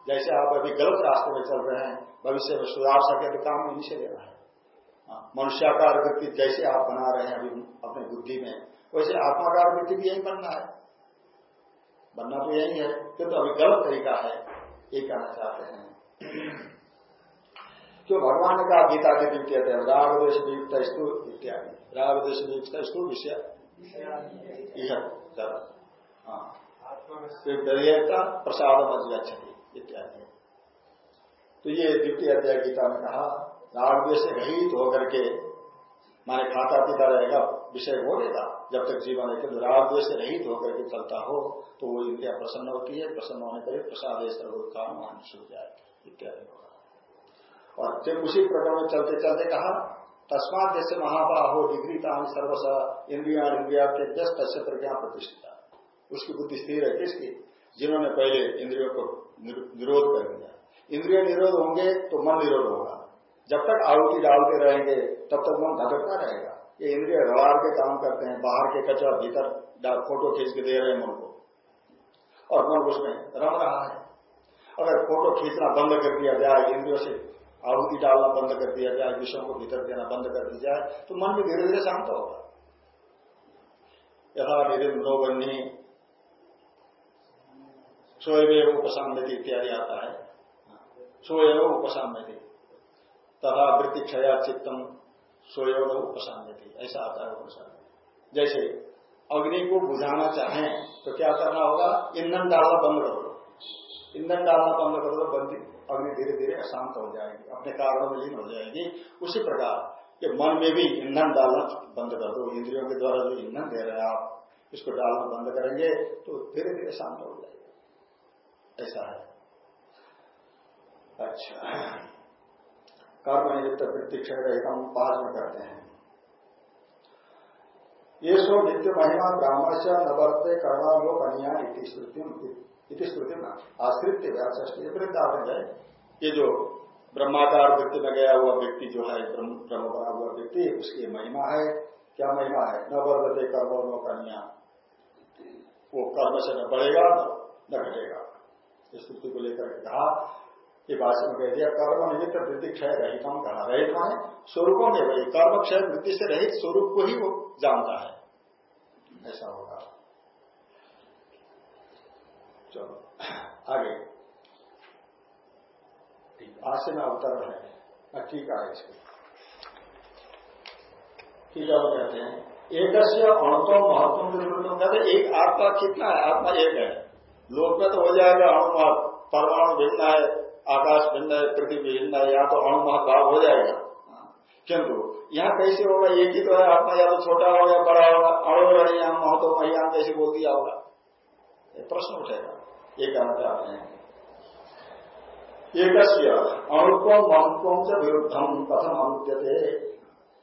जैसे आप अभी गलत रास्ते में चल रहे हैं भविष्य में सुधार सके तो काम इन्हीं से लेना है। हाँ, मनुष्याकार वृत्ति जैसे आप बना रहे हैं अभी अपने बुद्धि में वैसे आत्माकार वृत्ति भी यही बनना है। बनना तो यही है। किंतु तो अभी गलत तरीका है ये कहना चाहते हैं। क्यों? भगवान कहा गीता के दिन कहते हैं राग वियुक्त स्तु इत्यादि। राग देश वियुक्त विषय हाँ। प्रसाद मत इत्यादि। तो ये द्वितीय अध्याय गीता में कहा राग से रहित होकर के माने खाता पीता रहेगा विषय हो बोलेगा जब तक जीवन है किंतु राग से रहित होकर के चलता हो तो वो इंद्रिया प्रसन्न होती है प्रसन्न होने पर प्रसाद काम मान छूट जाए इत्यादि और जब उसी प्रकार में चलते चलते कहा तस्मात जैसे महाबाहो, डिग्री तान सर्वस, इंद्रिया इंद्रिया के तस्य प्रज्ञा प्रतिष्ठिता। उसकी बुद्धि स्थिर है किसकी? जिन्होंने पहले इंद्रियों को निरोध कर दिया। इंद्रिय निरोध होंगे तो मन निरोध होगा। जब तक आहुति डालते रहेंगे, तब तक मन धकटता रहेगा। ये इंद्रिय रड़ार के काम करते हैं, बाहर के कचरा भीतर फ़ोटो खींच के दे रहे हैं मन को। और मन उसमें रम रहा है। अगर फ़ोटो खींचना बंद कर दिया जाए, इंद्रियों से आहुति डालना बंद कर दिया जाए विषयों को भीतर देना बंद कर दिया जाए तो मन भी धीरे धीरे शांत होगा। यथा निधि मनोबन्नी स्वयं उपशांति इत्यादि आता है। स्वयं उपशांति तथा वृत्ति क्षया चित्तम स्वयं उपशांति ऐसा आता है उपशांति जैसे अग्नि को बुझाना चाहें तो क्या करना होगा? ईंधन डालना बंद कर दो। ईंधन डालना बंद कर दो, बंदी अग्नि धीरे धीरे अशांत हो जाएगी, अपने कारणों में लीन हो जाएगी। उसी प्रकार के मन में भी ईंधन डालना बंद कर दो, इंद्रियों के द्वारा जो ईंधन दे रहे हैं आप, इसको डालना बंद करेंगे तो धीरे धीरे शांत हो जाएगा। ऐसा है। अच्छा। कर्म निमित्त वृत्ति क्षय रहित हम पाँच में करते हैं। ये सो नित्य महिमा ब्राह्मण से नवर्ते कर्मालोक अनिया इति स्मृति आश्रित व्याष्टी वृद्धावन है। ये जो ब्रह्माकार वृत्ति में गया हुआ व्यक्ति जो है, ब्रह्म बना हुआ व्यक्ति, उसकी महिमा है। क्या महिमा है? न वर्धते कर्म लोक अनिया वो कर्म से न बढ़ेगा, न घटेगा। इस स्थिति को लेकर कहा, ये भाषण में कह दिया, कर्म निमित्त वृद्धि क्षय रहित हम कहा। रहित माने स्वरूपों में वही कर्म क्षय वृद्धि से रहित स्वरूप को ही वो जानता है। ऐसा होगा। चलो। आगे। भाष्य में अवतर है। ठीक है इसको। ठीक है कहते हैं एक अणुत्व महत्व निवृत्तों कहते एक आत्मा कितना है? आत्मा एक है। लोक में तो हो जाएगा अणु परमाणु भिन्न है, आकाश भिन्न है, पृथ्वी भिन्न है यहाँ तो अणु महाभाव हो जाएगा। किंतु, यहाँ कैसे होगा? एक ही तो है, आत्मा या तो छोटा होगा बड़ा होगा। रहे यहाँ महत्व यहाँ कैसे बोल दिया होगा? प्रश्न उठेगा। ये कहना चाहते हैं। एक अणुत्व महत्व से विरुद्धम कथम अनुद्यते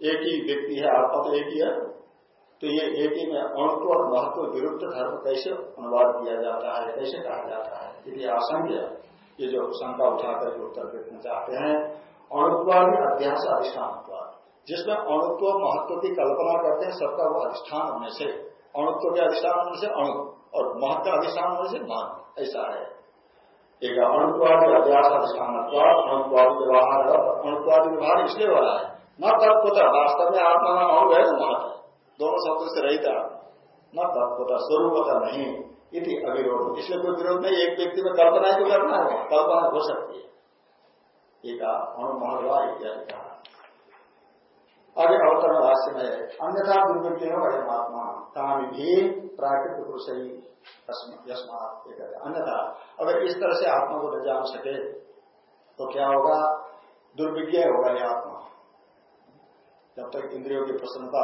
एक ही व्यक्ति है आत्मा तो एक ही है तो ये एक ही में अणुत्व और महत्व विरुद्ध धर्म कैसे अनुवाद किया जाता है, कैसे कहा जाता है? यदि आशंक्य ये जो शंका उठा करके उत्तर देखना चाहते हैं, अणुत्वादी अध्यास अधिष्ठान जिसमें अणुत्व महत्व की कल्पना करते हैं, सबका वो अधिष्ठान होने से, अणुत्व के अधिष्ठान होने से अणु। और महत्व अधिष्ठान होने से मान ऐसा है। एक अणुत्वादी अध्यास अधिष्ठान अणुत्वादी व्यवहार अणुत्वादी व्यवहार इसलिए हो रहा है। न तत्वता वास्तव में आत्मा का अणु है महत्व, दोनों शब्दों से रहता न तत्वता स्वरूपता नहीं, इति अविरोध। इसलिए कोई विरोध नहीं, एक व्यक्ति में कल्पना ही तो करना है, कल्पना हो सकती है। एक अणुमहलवा इत्यादि कहा। आगे अवतरण भाष्य में अन्यथा दुर्वृत्ति हो? महात्मा काम भी प्राकृतिक पुरुष ही अन्यथा अगर इस तरह से आत्मा को न जान सके तो क्या होगा? दुर्विज्ञ होगा यह आत्मा। जब तक इंद्रियों की प्रसन्नता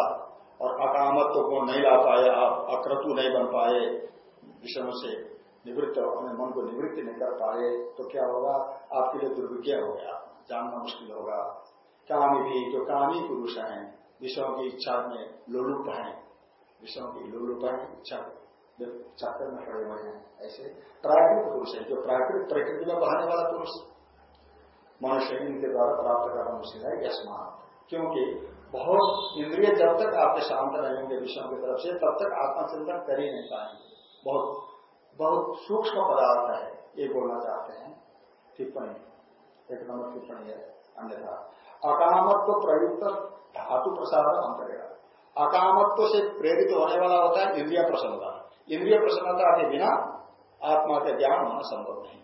और अकामत तो गुण नहीं ला पाए आप अक्रतु नहीं बन पाए विषयों से निवृत्त अपने मन को निवृत्त नहीं कर पाए तो क्या होगा? आपके लिए दुर्विज्ञ हो गया। जानना मुश्किल होगा। कामी भी जो कामी पुरुष हैं विषयों की इच्छा में लोलुप हैं विषयों की लोलुप है, इच्छा चक्कर में खड़े हुए हैं, ऐसे प्राकृतिक पुरुष है, जो प्राकृतिक प्रकृति में बहाने वाला पुरुष। मनुष्य इनके द्वारा प्राप्त करना मुश्किल है यशमान क्योंकि बहुत इंद्रिय जब तक आपके शांत रहेंगे विषयों की तरफ़ से, तब तक आत्मचिंतन कर ही नहीं पाएँगे। बहुत बहुत सूक्ष्म पदार्थ है, ये बोलना चाहते हैं। टिप्पणी, एक नंबर टिप्पणी है, अन्यथा। अकामत्व प्रयुक्त धातु प्रसाद अंतरेगा अकामत्व से प्रेरित होने वाला होता है इंद्रिय प्रसन्नता। इंद्रिय प्रसन्नता के बिना आत्मा का ज्ञान होना संभव नहीं।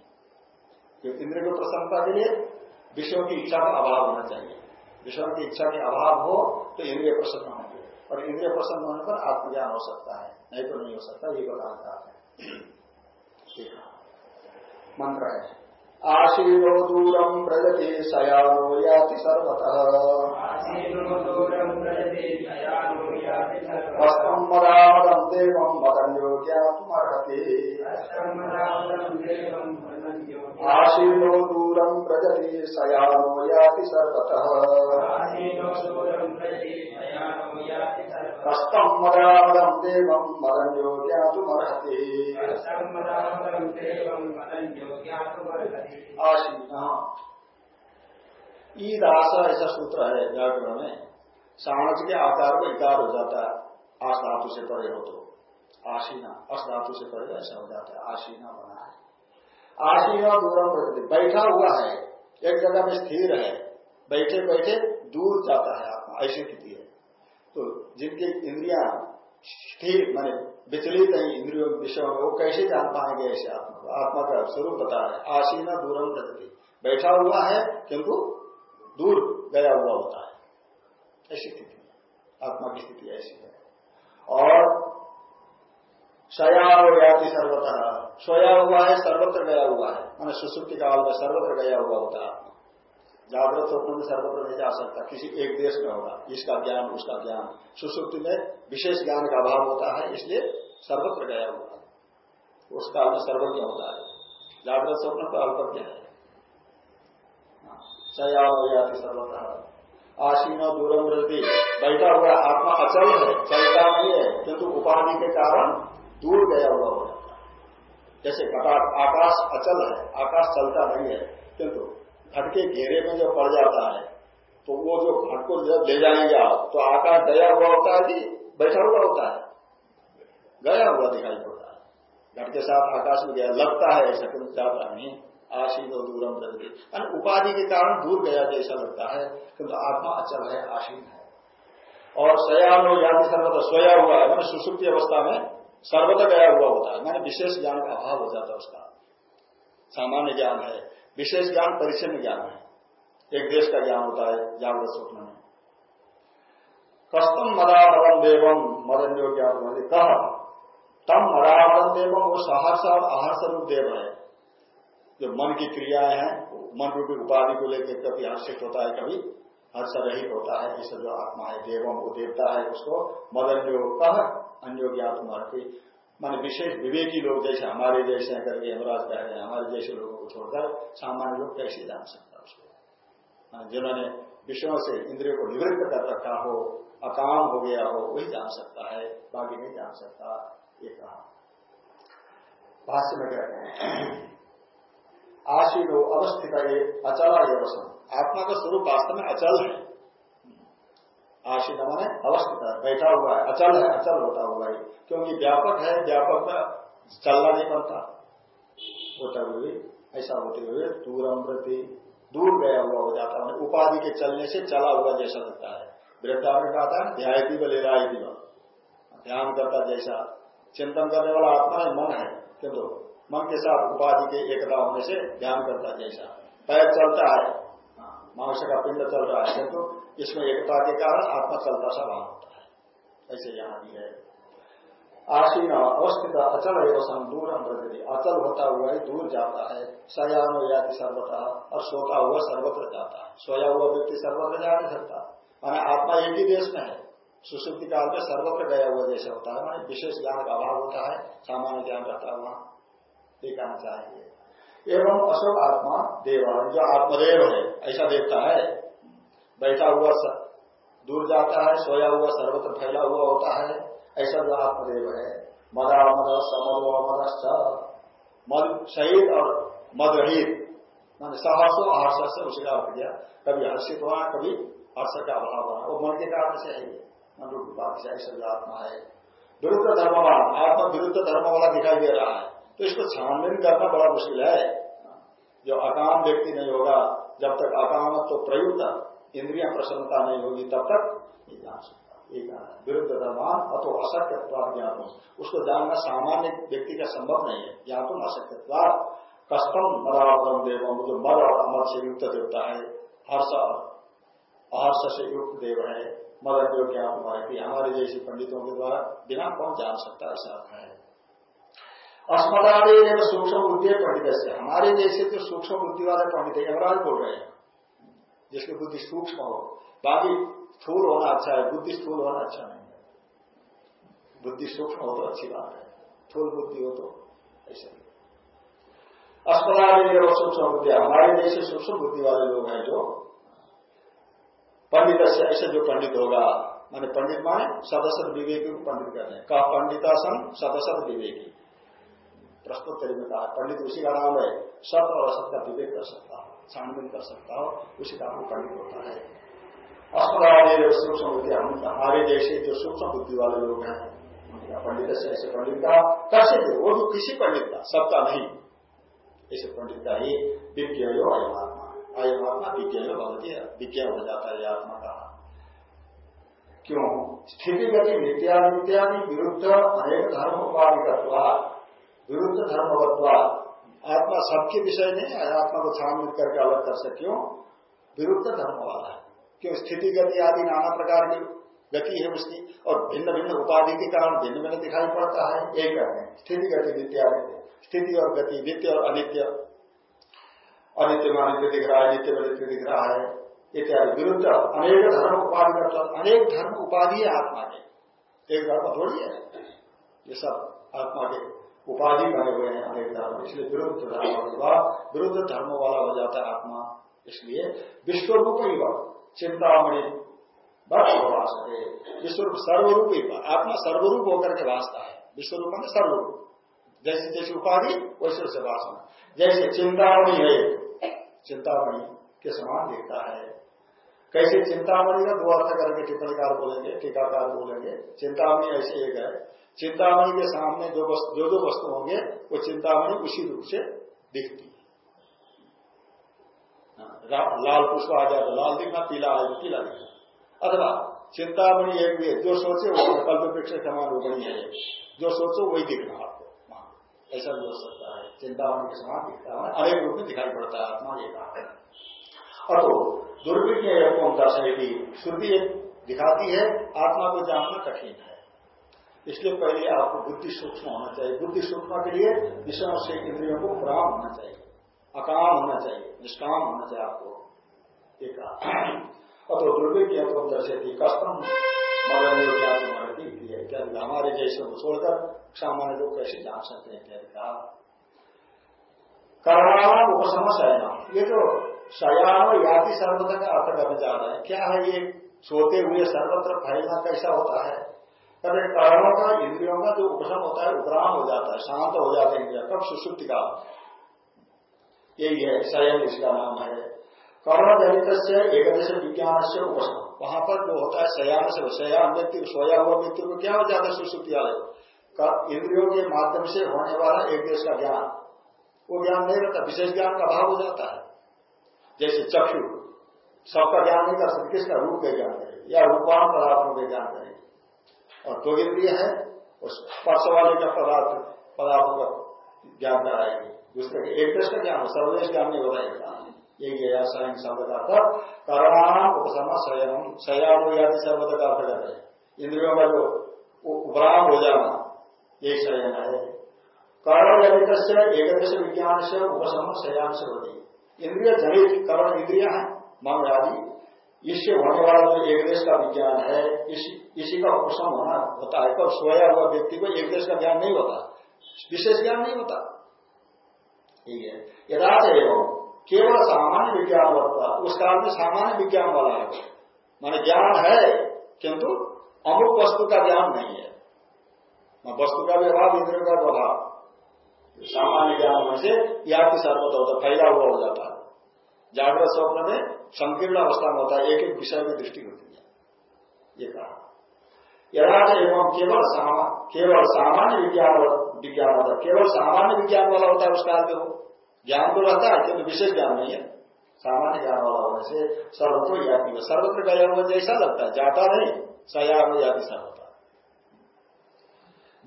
क्योंकि इंद्रिय को प्रसन्नता के लिए विषयों की इच्छा का अभाव होना चाहिए। विषयों की इच्छा के अभाव हो तो इंद्रिय प्रसन्न होंगे। और इंद्रिय प्रसन्न होने पर आत्मज्ञान हो सकता है। नहीं तो नहीं हो सकता, ये बताना चाहते हैं। मंत्र है। आशीनो दूरम व्रजते सयानो याति सर्वतः। हस्तम मदामदम देवम मदन्यो ज्ञातुमर्हति आशीनो दूरम प्रजति सयानो याति सर्वतः। कष्टम मदामदम देवम मदन्यो ज्ञातुमर्हति आशीना ईद आशा ऐसा सूत्र है व्याकरण में। सामच के आकार को इकार हो जाता है। आश धातु से परे हो तो। आशीना अस धातु से परे ऐसा हो जाता है। आशीना बना आशीना दूरम बैठा हुआ है, एक जगह में स्थिर है, बैठे बैठे दूर जाता है आत्मा, ऐसी स्थिति है। तो जिनकी इंद्रिया स्थिर, माने विचलित है इंद्रियों, विषय में वो कैसे जान पाएँगे ऐसे आत्मा को आत्मा का स्वरूप बता रहे आसीना दूरम प्रति बैठा हुआ है, किंतु दूर गया हुआ होता है। ऐसी स्थिति आत्मा की स्थिति ऐसी है। और सया याति सर्वतः। सोया हुआ है, सर्वत्र गया हुआ है। मैंने सुसुप्ति काल में सर्वत्र गया हुआ होता है। आत्मा जागृत स्वप्न में सर्वत्र नहीं जा सकता, किसी एक देश में होगा। इसका ज्ञान, उसका ज्ञान। सुसुप्ति में विशेष ज्ञान का अभाव होता है, इसलिए सर्वत्र गया हुआ है। उस काल में सर्वज्ञ होता है। जागृत स्वप्न तो अल्पज्ञ है। सयावयाति सर्वतः आसीना दूरम वृद्धि बैठा हुआ आत्मा अचल है, चलता नहीं है, किंतु उपाधि के कारण दूर गया हुआ हो। जैसे आकाश अचल है, आकाश चलता नहीं है, किंतु घट के घेरे में जो पड़ जाता है तो वो जो घट को जब ले जाएँगे आप तो आकाश गया हुआ होता है कि बैठा हुआ होता है? गया हुआ दिखाई पड़ता है। घट के साथ आकाश में गया, लगता है ऐसा कुछ जाता नहीं, आशीन और दूरम प्रगति उपाधि के कारण दूर गया जैसा लगता है, किंतु आत्मा अचल है, आशीन है। और सयान याद सर्वत सोया हुआ है मैंने सुसुप्ति अवस्था में सर्वत गया हुआ होता है। मैंने विशेष ज्ञान का अभाव हो जाता है उसका। सामान्य ज्ञान है, विशेष ज्ञान परिचन्न ज्ञान है। एक देश का ज्ञान होता है, जागृत स्वप्न में। कस्तम मदाबलम देवम मदन्यो ज्ञान कह तम मदाबलम देवम वो सहर्ष और अहर्ष रूप देव है। जो मन की क्रियाएँ हैं मन रूपी उपाधि को लेकर कभी हर्षित होता है, कभी हर्ष रहित होता है इसे जो आत्मा है देवम वो देवता है, उसको मदन्यो कह, अन्यो ज्ञात माने विशेष विवेकी लोग जैसे हमारे जैसे करके यमराज कह रहे हैं, हमारे जैसे लोगों को छोड़कर सामान्य लोग कैसे जान सकता उसको? जिन्होंने विषयों से इंद्रियों को निवृत्त कर रखा हो, अकाम हो गया हो, वही जान सकता है, बाकी नहीं जान सकता, ये कहा। भाष्य में कहते हैं आशीलो अवस्थित अचल अवसन आत्मा का स्वरूप वास्तव में अचल है। आशीन मैंने अवस्थित है, बैठा हुआ है, अचल है, अचल होता हुआ है। क्योंकि व्यापक है, व्यापक में चलना नहीं पड़ता होता हुए ऐसा होते हुए दूरम प्रति दूर गया हुआ हो जाता है। उपाधि के चलने से चला हुआ जैसा लगता है। वृद्धा में कहा था ध्यायती व लेरायती व। ध्यान करता जैसा चिंतन करने वाला आत्मा है, मन है, किंतु मन के साथ उपाधि के एकता होने से ध्यान करता जैसा। पैर चलता है मांस का पिंड चल रहा है तो इसमें एकता के कारण आत्मा चलता सा भाव होता है। ऐसे यहाँ भी है। आशीन अवस्थित, अचल एवं दूर अचल होता हुआ ही दूर जाता है। सयान याति सर्वथा और सोता हुआ सर्वत्र जाता है। सोया हुआ व्यक्ति सर्वत्र जा नहीं सकता। माना आत्मा एक ही देश में है। सुश्रुति काल में सर्वत्र गया हुआ जैसे होता है। माना विशेष ज्ञान का अभाव होता है। सामान्य ज्ञान रहता है वहाँ। ये कहना चाहिए एवं अशोक आत्मा देव जो आत्मदेव है, ऐसा देखता है। बैठा हुआ दूर जाता है, सोया हुआ सर्वत्र फैला हुआ होता है, ऐसा जो आत्मदेव है। मदा, मद समद मद शहीद और मद मान सहसो हर्ष से उसी का अर्थ किया कभी हर्षित हुआ, कभी हर्ष का अभाव होना वो मन के कारण से है। मन रूप से, ऐसा जो आत्मा है। विरुद्ध धर्म वाला आत्मा विरुद्ध धर्म वाला दिखाई दे रहा है। तो इसको छानबीन करना बड़ा मुश्किल है। जो अकाम व्यक्ति नहीं होगा, जब तक अकाम तो प्रयुक्त इंद्रिया प्रसन्नता नहीं होगी, तब तक नहीं जान सकता विरुद्ध धर्मान अतो असत्य ज्ञान उसको जानना सामान्य व्यक्ति का संभव नहीं है। ज्ञातुम असत्य कष्टम मदावरम देवम। जो मद और अमर से युक्त देवता है, हर्ष अहर्ष से युक्त देव है मदर जो ज्ञान हमारे हमारे जैसे पंडितों के द्वारा बिना कौन जान सकता ऐसा है। अस्मदादे सूक्ष्म बुद्धि पंडित से हमारे जैसे तो सूक्ष्म बुद्धि वाले पंडित है, यमराज बोल रहे हैं, जिसकी बुद्धि सूक्ष्म हो। बाकी स्थूल होना अच्छा है, बुद्धि स्थूल होना अच्छा नहीं है। बुद्धि सूक्ष्म हो तो अच्छी बात है। स्थूल बुद्धि हो तो ऐसे अस्पताल में सूक्ष्म बुद्धि हमारे जैसे सूक्ष्म बुद्धि वाले लोग हैं जो, पंडित से ऐसे जो पंडित होगा, माने पंडित माने सदस्य विवेकी को पंडित कहते हैं। कहा पंडितासन सदस्य विवेकी। प्रश्नोत्तरी में कहा, पंडित उसी का नाम है। सत और असत का विवेक कर सकता हो छानबीन कर सकता हो, उसी का नाम पंडित होता है। अस्पताल सूक्ष्म बुद्धि हम हमारे जैसे जो सूक्ष्म बुद्धि वाले लोग हैं पंडित से ऐसे पंडित का कैसे वो जो किसी पंडित का, सबका नहीं। ऐसे पंडित का ही विज्ञ हो अयमात्मा अयमात्मा विज्ञ भगवती विज्ञ हो जाता है आत्मा का। क्यों? स्थिति गति नित्यानित्यादि विरुद्ध अनेक धर्म उपाधिकत्वा विरुद्ध धर्मवत्वा, आत्मा सबके विषय नहीं आत्मा को छान करके अलग कर सके विरुद्ध धर्म वाला है। क्यों? स्थिति, गति आदि नाना प्रकार की गति है उसकी, और भिन्न भिन्न उपाधि के कारण भिन्न भिन्न दिखाई पड़ता है, एक हैं। स्थिति, गति, नित्य स्थिति और गति, नित्य और अनित्य। अनित्य में अनित्य दिख रहा है, नित्य में नित्य दिख रहा है, इत्यादि। विरुद्ध अनेक धर्म उपाधि का अनेक धर्म उपाधि है आत्मा के। एक धर्म थोड़ी है, ये सब आत्मा के उपाधि बने हुए हैं अनेक धर्म। इसलिए विरुद्ध धर्म विरुद्ध धर्म वाला हो जाता है आत्मा। इसलिए विश्वरूप ही वक्त चिंतामणि वास है। विश्वरूप सर्वरूप ही आत्मा सर्वरूप होकर के वासता है। विश्वरूप में सर्वरूप। जैसे जैसे उपाधि, वैसे वैसे वासना जैसे चिंतामणि है, चिंतामणि के समान दिखता है। कैसे चिंतामणि का दो अर्थ करके टिप्पणीकार बोलेंगे, टीकाकार बोलेंगे। चिंतामणि ऐसे एक है चिंतामणि के सामने जो जो जो वस्तु होंगे, वो चिंतामणि उसी रूप से दिखती है। लाल पुष्प आ जाए तो लाल दिखना, पीला आए तो पीला दिखना। अथवा चिंतामणि एक भी है, जो सोचे वो कल्प वृक्ष समान रूपणी है जो सोचो वही दिखना आपको। ऐसा भी हो सकता है। चिंतामणि के समान दिखता है। अनेक रूप में दिखाई पड़ता है आत्मा ये कहा है तो दुर्विज्ञ एवं दर्शनेगी श्रुति दिखाती है, आत्मा को जानना कठिन है। इसलिए पहले आपको बुद्धि सूक्ष्म होना चाहिए। बुद्धि सूक्ष्म के लिए विषयों से इंद्रियों को प्राम होना चाहिए। अकाम होना चाहिए। निष्काम होना चाहिए आपको। एक अतो दुर्विज्ञ तो दर्शेती कष्टम क्या हमारे जैसे को छोड़कर सामान्य लोग कैसे जान सकते हैं क्या कहा? करणाम उपसम शयन ये जो शयान याति सर्वदा का अर्थ करने जा रहा है। क्या है ये? सोते हुए सर्वत्र फैलना कैसा होता है? कभी कर्णों का इंद्रियों का जो उपशम होता है उपराम हो जाता है, शांत हो जाते हैं इंद्रिया कब सुसुप्ति का यही है शयन इसका नाम है। कर्ण जनित से एकदश विज्ञान से उपशम। वहाँ पर जो होता है शयान से शयान व्यक्ति, सोया हुआ व्यक्ति को क्या हो जाता है सुसुप्ति वाले इंद्रियों के माध्यम से होने वाला एक देश का ज्ञान। वो ज्ञान नहीं रहता, विशेष ज्ञान का अभाव हो जाता है। जैसे चक्षु, सबका ज्ञान नहीं कर सकते, किसका? रूप का ज्ञान करे, या रूपान पदार्थों का ज्ञान करे। और दो इंद्रिय है, उस स्पर्श वाले का पदार्थ, पदार्थों का ज्ञान कराएगी दूसरे के एक देश का ज्ञान सर्वदेश ज्ञान नहीं होता है यही है सयन शब्द का अर्थ कर्णाम उपसम शयनम शयान आदि शब्द का अर्थ कर रहे इंद्रियों का जो उपराम हो जाना, यही शयन है। कर्ण जनित से एक विज्ञान से उपसम शयान से होती इंद्रिय जनित करण इंद्रिया है मन आदि। इससे होने वाला जो एक देश का विज्ञान है इस, इसी का उपशम होना होता है। पर सोया हुआ व्यक्ति को एक देश का ज्ञान नहीं होता विशेष ज्ञान नहीं होता। ठीक है। यदाच एवं केवल सामान्य विज्ञान होता उस काल में सामान्य विज्ञान वाला है। माने ज्ञान है किंतु अमुक वस्तु का ज्ञान नहीं है। वस्तु का व्यवहार इंद्रियों का अभाव सामान्य ज्ञान होने से या की सर्वत होता फैला हुआ हो जाता है। जागृत स्वप्न में संकीर्ण अवस्था में होता है एक एक विषय में दृष्टि होती है। ये कहा। यदा एवं केवल केवल सामान्य विज्ञान विज्ञान होता केवल सामान्य विज्ञान वाला होता है उस काल में ज्ञान तो रहता है, किंतु विशेष ज्ञान नहीं है। सामान्य ज्ञान वाला होने से सर्वत्र याति सर्वत्र गया हुआ जैसा लगता है, जाता नहीं, सया हो जाती सर्वत्र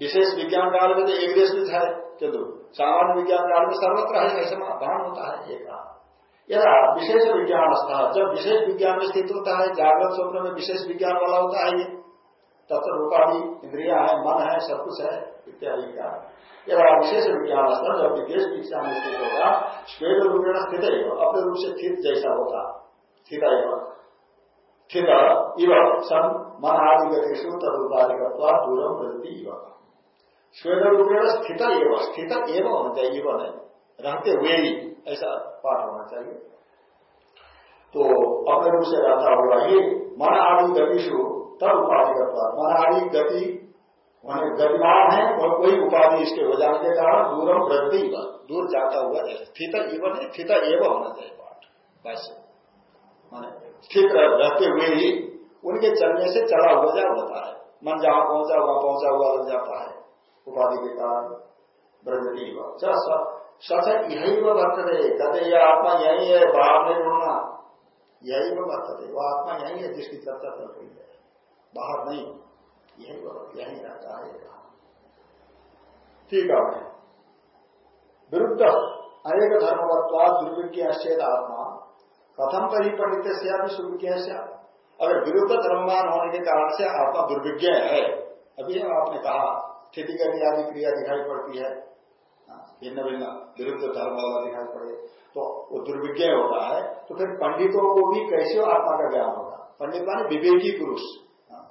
विशेष विज्ञान काल में तो एक देश में है किंतु सामान्य विज्ञान काल में सर्वत्र है ऐसे भान होता है एक यदा विशेष विज्ञान स्था जब विशेष विज्ञान में स्थित होता है, जागृत स्वप्न में विशेष विज्ञान वाला होता है ये तत्व रूपाधि इंद्रिया है, मन है, सब कुछ है, इत्यादि का। यदा विशेष विज्ञान स्तर जब विशेष विज्ञान में स्थित होगा, श्वेत रूपेण स्थित अपने रूप से स्थित जैसा होता, स्थित स्थित इव सन मन आदि गतिशु तदुपाधि दूरम प्रति श्वेत रूपेण स्थित एवं स्थित एवं होना चाहिए रहते हुए ही। ऐसा पाठ होना चाहिए। तो अपने रूप से रहता होगा ये मन आदि गतिशु तब उपाधि करता मन आदि गति होने गतिमान है और कोई उपाधि इसके हो जाने के कारण दूरम वृद्धि दूर जाता हुआ स्थित एवं स्थित एवं होना चाहिए पाठ, वैसे। माने स्थित रहते हुए ही उनके चलने से चला हुआ जा होता है। मन जहाँ पहुँचा, वहाँ पहुँचा हुआ लग जाता है। उपाधि के कारण ब्रजती सच यही वो वर्तते कहते ये आत्मा यही है बाहर नहीं ढूंढना यही वो वर्तते वो आत्मा यही है जिसकी चर्चा चल रही है। बाहर नहीं यही वो यही रहता है। ठीक है। विरुद्ध अनेक धर्मवत्वा दुर्विज्ञ चेत आत्मा कथम कहीं पंडित से अभी सुविज्ञ से अगर विरुद्ध धर्मवान होने के कारण से आत्मा दुर्विज्ञ है अभी आपने कहा खेती करने आदि क्रिया दिखाई पड़ती हाँ, भिन्न भिन्न विरुद्ध धर्म वाला दिखाई पड़े तो वो दुर्विज्ञ होता है तो फिर पंडितों को भी कैसे आत्मा का ज्ञान होगा? पंडित माने विवेकी पुरुष। हाँ,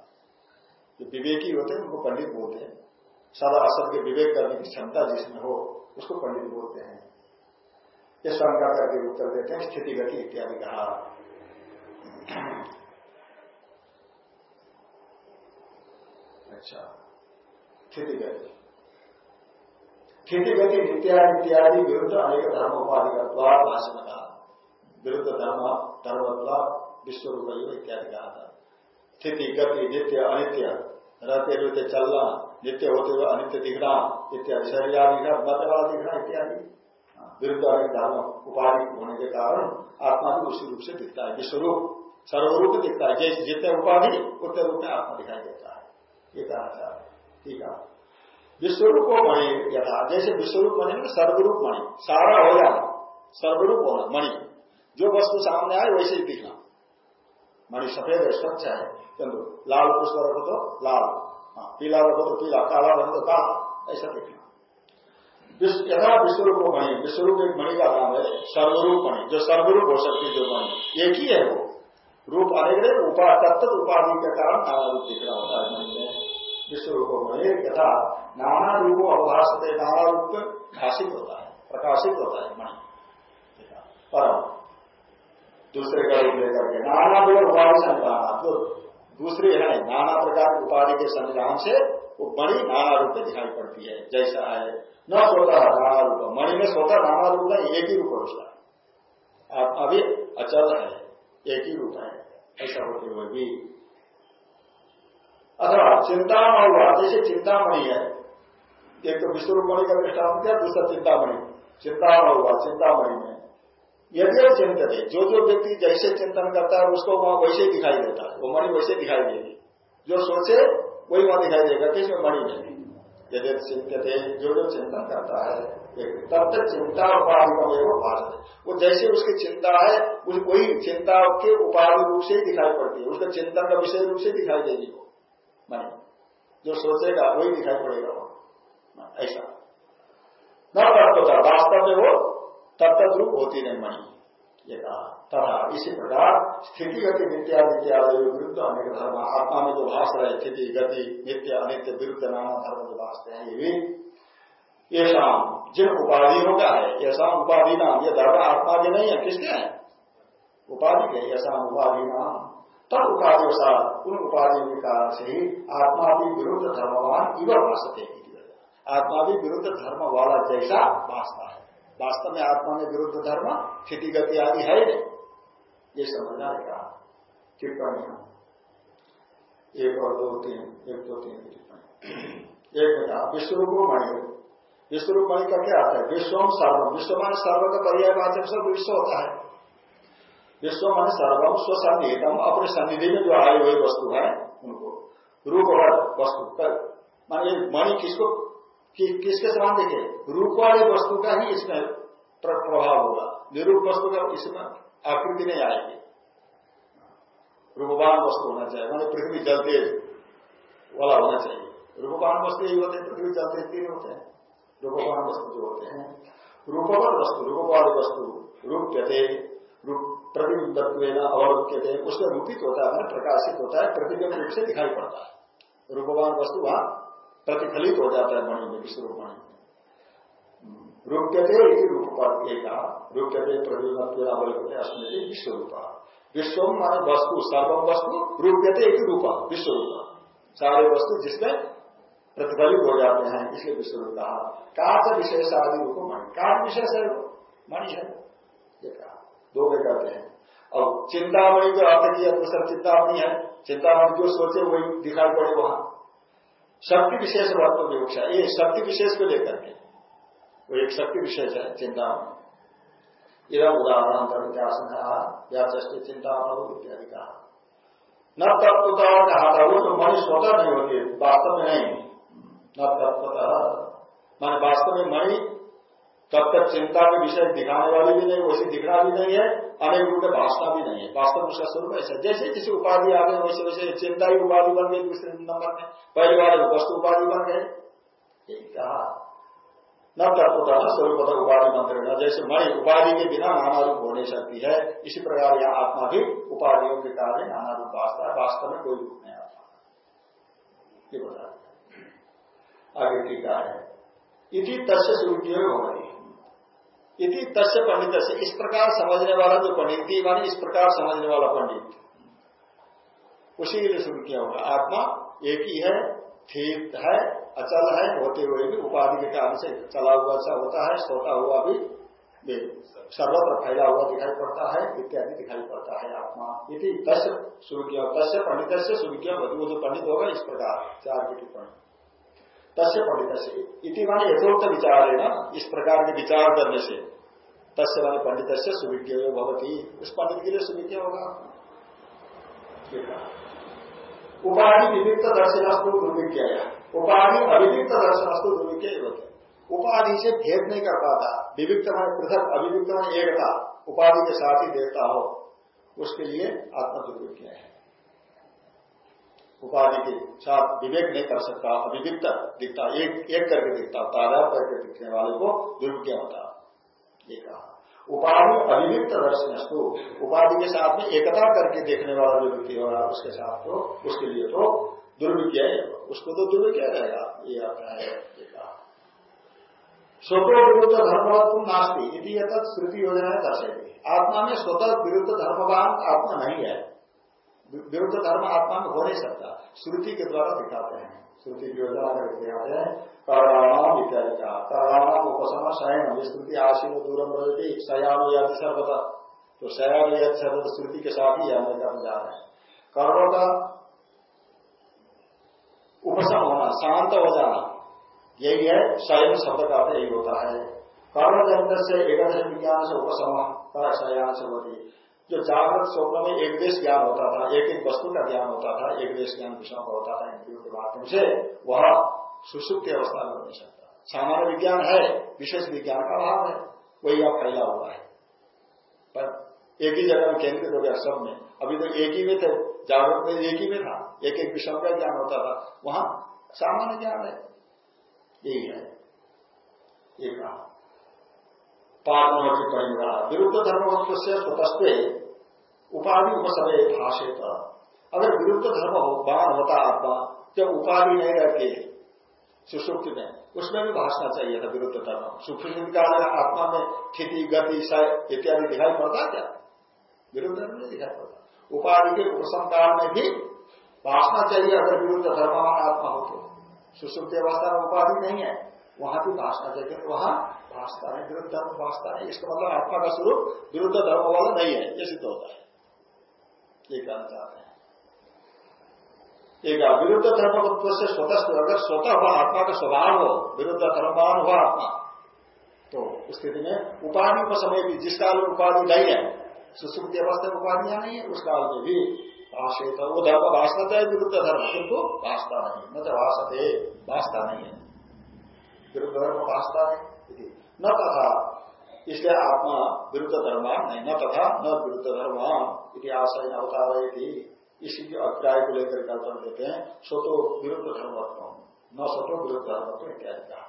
जो विवेकी होते हैं उनको पंडित बोलते हैं। सदा असत के विवेक करने की क्षमता जिसमें हो उसको पंडित बोलते हैं। ये शंका करके उत्तर देते हैं स्थिति गति इत्यादि कहा अच्छा। स्थिति गति। स्थिति गति इत्यादि इत्यादि विरुद्ध अनेक धर्म उपाधि का भाषण कहा विरुद्ध धर्म धर्म विश्व रूप इत्यादि कहा था स्थिति गति नित्य अनित्य रहते रहते चलना नित्य होते हुए अनित्य दिखना इत्यादि शरीर दिखना मत दिखना इत्यादि विरुद्ध अनेक धर्म उपाधि होने के कारण आत्मा भी उसी रूप से दिखता है विश्वरूप सर्वरूप दिखता है जितने उपाधि उतने रूप में आत्मा दिखाई देता है ये कहा चाह ठीक है विश्वरूप को मणि यथा। जैसे विश्वरूप मणि में सर्वरूप मणि। सारा हो जाना सर्वरूप होना मणि। जो वस्तु सामने आए वैसे ही दिखना। मणि सफ़ेद है स्वच्छ है। किंतु लाल पुष्प रखो तो लाल। हाँ, पीला रखो तो पीला काला रखो तो काला। ऐसा दिखना। यथा विश्वरूप मणि। विश्वरूप एक मणि का नाम है सर्वरूप मणि। जो सर्वरूप हो सकती है जो मणि। एक ही है वो। रूप अनेक उपा तत्त उपाधि के कारण नाना रूप दिख रहा होता है मणि में। विश्व रूप में यथा नाना रूपों अवभाषते नाना रूप भाषित होता है, प्रकाशित होता है मणि परम। दूसरे का रूप लेकर के नाना दो उपाधि संग्रहण, जो दूसरे है, नाना प्रकार उपाधि के संग्रहण से वो मणि नाना रूप में दिखाई पड़ती है, जैसा है, न सोता है नाना रूप। मणि में सोता नाना रूप है, एक ही रूप है उसका अभी अचल है, एक ही रूप है, ऐसा होते हुए भी अथवा चिंतामण हुआ जैसे चिंतामणि है, एक तो विश्व रूपमणि का दृष्टान किया दूसरा चिंतामणि। चिंतामण हुआ चिंतामणि में। यदि चिंतित है जो जो व्यक्ति जैसे चिंतन करता है, उसको वहाँ वैसे ही दिखाई देता है। वो मणि वैसे दिखाई देगी। जो सोचे, वही वहाँ दिखाई देगा, कि किसमें मणि नहीं। यदि चिंतित है जो जो चिंतन करता है तब तक चिंता उपाधि का मेरे भाषण वो जैसे उसकी चिंता है वही चिंता के उपाधि रूप से ही दिखाई पड़ती है। उसका चिंतन का विषय रूप से दिखाई देगी वो। मणि जो सोचेगा वही दिखाई पड़ेगा वो ऐसा। न तत्वता वास्तव में वो तत्त रूप होती नहीं मणि ये कहा, तथा इसी प्रकार स्थिति गति नित्य नित्य विरुद्ध अनेक धर्म, आत्मा में जो भाष रहे, स्थिति गति नित्य अनित्य विरुद्ध नाना धर्म जो भाषते हैं ये भी ये शाम जिन उपाधियों का है ऐसा उपाधि नाम, ये धर्म आत्मा के नहीं है, किसके हैं? उपाधि के ऐसा उपाधि नाम। तब उपाधियों साथ उन उपाधियों के कारण से ही आत्मा भी विरुद्ध धर्मवान इवर भाषते आत्मा भी विरुद्ध धर्म वाला जैसा भाषता है। वास्तव में आत्मा में विरुद्ध धर्म, स्थिति गति आदि है ये समझना है कहा। टिप्पणियाँ एक और दो तीन, एक दो तीन की टिप्पणी। एक में कहा विश्वरूप मणि विश्वरूप मणि का क्या आता है? विश्वम सर्व। विश्व मान सर्व का पर्याय वाचक सब विश्व होता है। विश्व मान सर्वम स्वसन्निहितम अपने सन्निधि में जो आए हुए वस्तु है। उनको रूप वस्तु मान मणि किसको कि किसके समान देखे? रूप वाले वस्तु का ही इसमें प्रभाव होगा। निरूप वस्तु का इसमें आकृति नहीं आएगी। रूपवान वस्तु होना चाहिए। मैंने पृथ्वी जल तेज वाला होना चाहिए। रूपवान वस्तु यही होते हैं, पृथ्वी जल तेज तीन होते हैं। रूपवान वस्तु जो होते हैं रूपवत वस्तु रूप वाले वस्तु रूप्यते। प्रतिबिंब अवलोक्यते, उसमें रूपित होता है प्रकाशित होता है, प्रतिबिंब रूप से दिखाई पड़ता है। रूपवान वस्तु वहाँ प्रतिफलित हो जाता है मणि में, विश्व रूप मणि रूप्यते रूप पर एक, रूप्यते प्रतिबंध अस्मृति विश्व रूप। विश्व माने वस्तु सर्वम वस्तु, रूप्यते एक रूप, विश्व रूप। सारे वस्तु जिसमें प्रतिफलित हो जाते हैं, इसलिए विश्व रूप। कहा विशेष आदि रूप मणि। काच विशेष है मणि है। में कहते हैं। और चिंतामणि जो अर्थ किया दूसरा चिंतामणि है। चिंतामणि जो सोचे वही दिखाई पड़े वहाँ। शक्ति विशेष महत्व विवक्षा ये शक्ति विशेष को लेकर के। वो एक शक्ति विशेष है, चिंता। इधर उदाहरण कर्मत्यासन कहा व्याचष्टि चिंता इत्यादि कहा। न तत्वता कहा था, वो तो मणि स्वतः नहीं होती, वास्तव में नहीं। न तत्वता। माने वास्तव में मणि तब तक चिंता के विषय दिखाने वाली भी नहीं, वैसे दिखना भी नहीं है, अनेक रूप में भाषणा भी नहीं है। वास्तव में उसका स्वरूप ऐसा, जैसे जैसे उपाधि आ गए वैसे वैसे चिंता ही उपाधि बन गई, दूसरे नंबर में। पहले वाले वस्तु उपाधि बन गए न तत्वता न स्वरूप उपाधि मंत्र न जैसे मणि उपाधि के बिना नाना रूप हो नहीं सकती है, इसी प्रकार यह आत्मा भी उपाधियों के कारण नाना रूप वास्ता है, वास्तव में कोई रूप नहीं आता। ये बता आगे टीका है। इति तस्य सुविज्ञ होगी इति तस्य पंडित से इस प्रकार समझने वाला जो पंडित थी मानी इस प्रकार समझने वाला पंडित उसी के लिए शुरू किया होगा। आत्मा एक ही है, ठीक है, अचल है, होते हुए भी, उपाधि के कारण से चला हुआ सा होता है, सोता हुआ भी सर्वत्र फैला हुआ दिखाई पड़ता है, इत्यादि दिखाई पड़ता है आत्मा। यदि शुरू किया तस्य पंडित से शुरू किया पंडित होगा इस प्रकार, चार की टिप्पणी तस्य पंडित से इति माने यथोक्त विचार है ना इस प्रकार के विचार करने से। तस्य माने पंडित से सुविज्ञ भवती। उस पंडित के लिए सुविज्ञ होगा। उपाधि विविक्त दर्शनास्तु दुर्विज्ञ उपाधि अविविक्त दर्शनास्तु दुर्विज्ञ होते उपाधि से भेद नहीं कर पाता। विविक्त मान पृथक, अविविक्त मान एकता। उपाधि के साथ ही देखता हो। उसके लिए आत्मा दुर्विज्ञ है। उपाधि के साथ विवेक नहीं कर सकता अभिविक्त दिखता, एक एक करके दिखता, ताज़ा करके दिखने वाले को दुर्विज्ञ होता। ये कहा। उपाधि अभिविक्त दर्शन उपाधि के साथ में एकता करके देखने वाला जो व्यक्ति होगा, उसके साथ तो उसके लिए तो दुर्विज्ञ उसको तो दुर्विज्ञ रहेगा ये आता है स्वतो विरुद्ध धर्मवत्व नास्ती, इति श्रुति योजना दर्शेगी आत्मा में स्वतः विरुद्ध धर्मवान आत्मा नहीं है। विरुद्ध धर्म आत्मा में हो नहीं सकता। श्रुति के द्वारा दिखाते हैं। श्रुति की योजना दिखाते हैं कर्णाम इत्यादि का। कर्णाम उपसम शयन। श्रुति आशीन दूरम रहती शयान या सर्वता तो शयान या सर्वत श्रुति के साथ ही हमें करने जा रहे हैं। कर्णों का उपसम होना, शांत हो जाना। यही है, शयन शब्द का यही होता है। कर्म जन्म से एकदश विज्ञान से उपसम शयान से होती। जो जागृत स्वप्न में एक देश ज्ञान होता था, एक एक वस्तु का ज्ञान होता था, एक देश ज्ञान विषय का होता था इंद्रियों के माध्यम से वह सुसुप्त अवस्था में नहीं सकता सामान्य विज्ञान है, विशेष विज्ञान का भाव है, वही अब फैला हुआ है। पर एक ही जगह में केंद्रित हो गया सब में। अभी तो एक ही में थे, जागृत में एक ही में था, एक एक विषय का ज्ञान होता था। वहाँ सामान्य ज्ञान है। यही है। ये कहा। पादनों की परिमरा विरुद्ध धर्मवत्व से स्वतस्ते उपाधि उपसमय भाषित। अगर विरुद्ध धर्म हो, बाण होता आत्मा जब उपाधि नहीं रहती। सुसुप्ति में, उसमें भी भाषना चाहिए था विरुद्ध धर्म सुखी का आत्मा में स्थिति, गति इत्यादि दिखाई पड़ता क्या? विरुद्ध धर्म नहीं दिखाई पड़ता। उपाधि के उपसम काल में भी भाषना चाहिए, अगर विरुद्ध धर्म आत्मा हो तो। सुसुप्त अवस्था में उपाधि नहीं है। वहाँ भी भाषना चाहिए वहाँ भाषता है विरुद्ध धर्म भाषता है इसका मतलब आत्मा का स्वरूप विरुद्ध धर्म वाला नहीं है, ये सिद्ध होता है। ये कहना चाहते हैं। एक विरुद्ध धर्म से स्वतः अगर स्वतः हुआ आत्मा का स्वभाव हो, विरुद्ध धर्मवान हुआ आत्मा तो स्थिति में उपाधि को समय भी जिस काल में उपाधि नहीं है सुश्रुति अवस्था में उपाधियाँ नहीं है, उस काल में भी भाषित वो धर्म भाषता है, विरुद्ध धर्म, किंतु भाषता नहीं तो भाषते भाषता नहीं है। विरुद्ध धर्म भाषता नहीं न तथा, इसलिए आत्मा विरुद्ध धर्मान नहीं, न तथा, न विरुद्ध धर्मान इतिहास न होता रही थी इसी के अभिप्राय को लेकर कल्पना देते हैं स्वतो विरुद्ध धर्मत्व, न स्वतो विरुद्ध धर्मत्व इत्यादि कहा।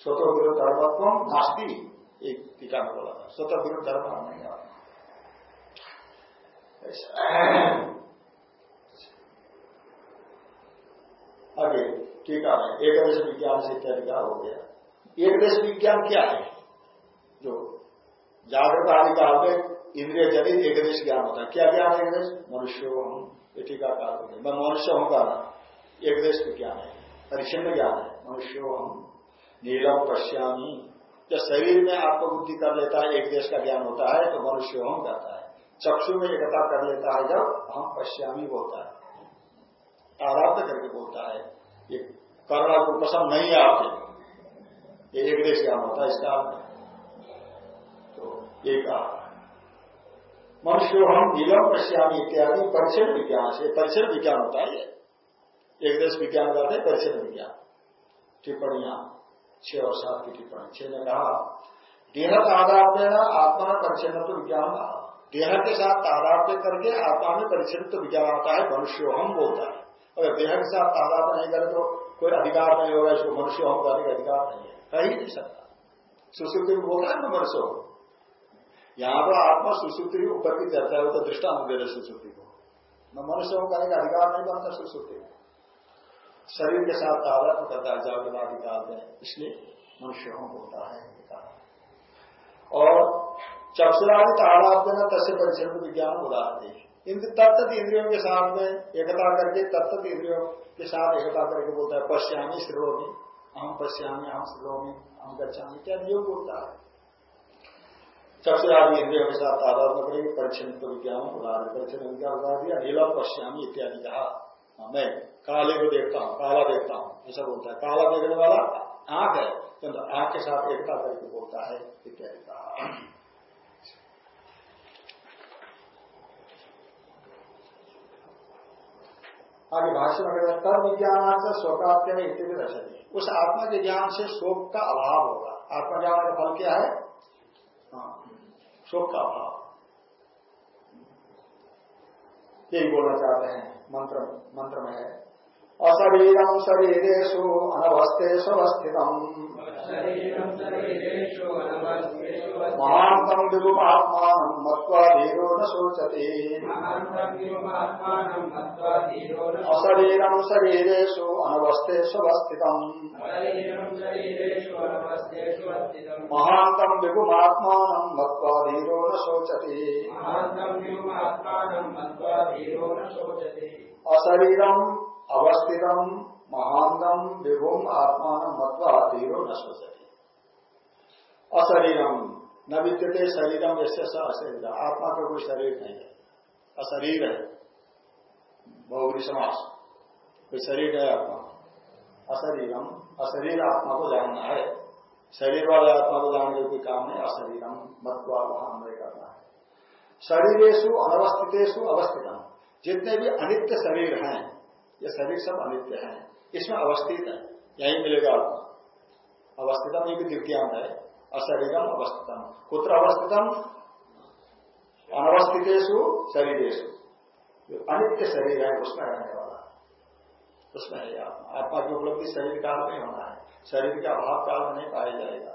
स्वतो विरुद्ध धर्मत्व नास्ती, एक टीका में बोला था। स्वतः विरुद्ध धर्म नहीं आता आगे। ठीक है एकदश विज्ञान से इत्यादि का हो गया। एकदश विज्ञान क्या है? जो जागृत आदि काल में इंद्रिय जनित एकदश ज्ञान होता है। क्या ज्ञान है एकदश? मनुष्य हम, ये टीका काल मैं मनुष्य हूँ का ना, एकदेश विज्ञान है परिचिन्न ज्ञान है। मनुष्य हम, नीलम पश्यामी। जब शरीर में आत्मबुद्धि कर लेता है एक देश का ज्ञान होता है तो मनुष्य हम कहता है। चक्षु में एकता कर लेता है, जब हम पश्यामी बोलता है। आराध्य करके बोलता है ये करुणा को पसंद नहीं आपके। ये एक देश क्या होता है इसका। तो एक मनुष्य हम नीलम पश्यामी इत्यादि परिचय विज्ञान से परिचय विज्ञान होता है ये। एक देश विज्ञान कहते हैं परिचय विज्ञान। टिप्पणियाँ, छह और सात की टिप्पणी। छह ने कहा, देह का देना आत्मा परिचय तो विज्ञान कहा देह के साथ तादात्म्य करके आत्मा में परिचित तो विचार आता है मनुष्य हम बोलता है। अगर देह के साथ तादात्म्य नहीं करे तो कोई अधिकार नहीं होगा, इसको मनुष्य हम करने का अधिकार नहीं है। कह ही नहीं सकता। सुश्रुति में बोलता है मनुष्य हो यहाँ पर आत्मा सुश्रुति ऊपर की चर्चा हो तो दृष्टांत दे रहे सुश्रुति को। न मनुष्य हो करने का अधिकार नहीं बनता सुश्रुति में। शरीर के साथ तादात्म्य करता है जागृत अधिकार में, इसलिए मनुष्य हम बोलता है और चक्षुरादि ताड़ात्म तस्य परिचय विज्ञान उदाहरण इंद्र तत्त इंद्रियों के साथ में एकता करके तत्त इंद्रियों के साथ एकता करके बोलता है पश्यामी श्रोमी हम पश्यामी हम श्रोमी हम गच्छामी क्या योग बोलता है। चक्षुरादि इंद्रियों के साथ तादात्म करेंगे परिचय विज्ञान उदाहरण परिचय विज्ञान उदाहरण दिया नीलम पश्यामी इत्यादि कहा। हाँ, मैं काले को देखता हूँ काला देखता हूँ ऐसा बोलता है। काला देखने वाला आँख है किंतु आँख के साथ एकता करके बोलता है इत्यादि कहा। आगे भाष्य में तब विज्ञान है इतने भी दर्शन उस आत्मा के ज्ञान से शोक का अभाव होगा। आत्मा ज्ञान का फल क्या है? हाँ, शोक का अभाव। यही बोलना चाहते हैं। मंत्र मंत्र में है। अशरीरम शरीरेशु अनवस्थ अनवस्थे स्वस्थित महान्तम विगुमात्मान मत्वा न शोचते। अशरीरम शरीरेशु अनवस्थे स्वस्थित महान्तम विगुमात्मान मत्वा न शोचते। अशरीरम अवस्थितम महानम विभुम आत्मान मत्वा धीरो न सोचते अशरीरम न विद्यते शरीरम ऐसे अशरीर। आत्मा का कोई शरीर नहीं है। अशरीर है। बहुबरी समास कोई शरीर है आत्मा। अशरीरम अशरीर आत्मा को जानना है। शरीर वाले आत्मा को जानने का काम नहीं। अशरीरम मत्वा वहाँ करना है। शरीरेशु अनवस्थितेशु अवस्थितम जितने भी अनित्य शरीर हैं ये शरीर सब अनित्य है। इसमें अवस्थित है। यही मिलेगा आपको। अवस्थितम ये भी द्वितीयांत है अशरीरम अवस्थितम। कुत्र अवस्थितम? अनवस्थितेशु शरीरेशु जो अनित्य शरीर है, उसमें रहने वाला उसमें है आत्मा। आत्मा की उपलब्धि शरीर काल में होना है। शरीर का अभाव काल में नहीं पाया जाएगा।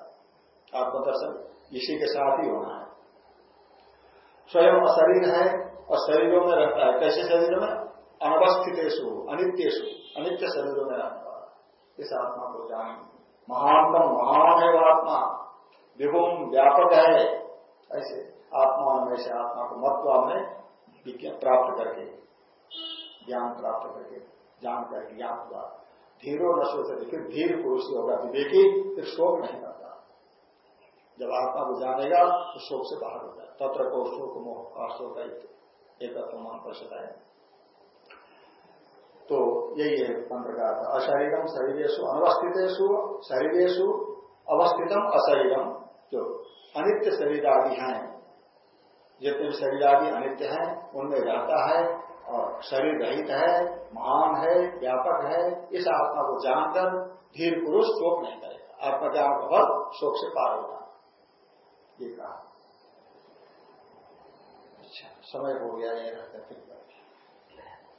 आत्मदर्शन इसी के साथ ही होना है। स्वयं शरीर है और शरीरों में रहता है। कैसे शरीर में? अनवस्थितेशु अनित्यशु अनित्य शरीरों में रहने वाला इस आत्मा को जान। महानतम महान है वो आत्मा विभुम व्यापक है। ऐसे आत्मा में से आत्मा को महत्व में प्राप्त करके, ज्ञान प्राप्त करके जान करके ज्ञान हुआ। धीरो न सोच फिर धीर पुरुष होगा। विवेकी फिर शोक नहीं करता। जब आत्मा को जानेगा तो शोक से बाहर हो जाए तत्र को शोक मोह अशोक एक मान प्रसिद्ध है। तो यही है मंत्र का। अर्थ अशरीरम शरीरेशु अनवस्थितेशु शरीरेशु अवस्थितम अशरीरम जो अनित्य शरीर आदि हैं। जितने भी शरीर आदि अनित्य हैं, उनमें रहता है और शरीर रहित है, महान है, व्यापक है, इस आत्मा को जानकर धीर पुरुष शोक नहीं करेगा। आत्मज्ञान का फल शोक से पार होगा। ये कहा। अच्छा समय हो गया, ये रहते फिर।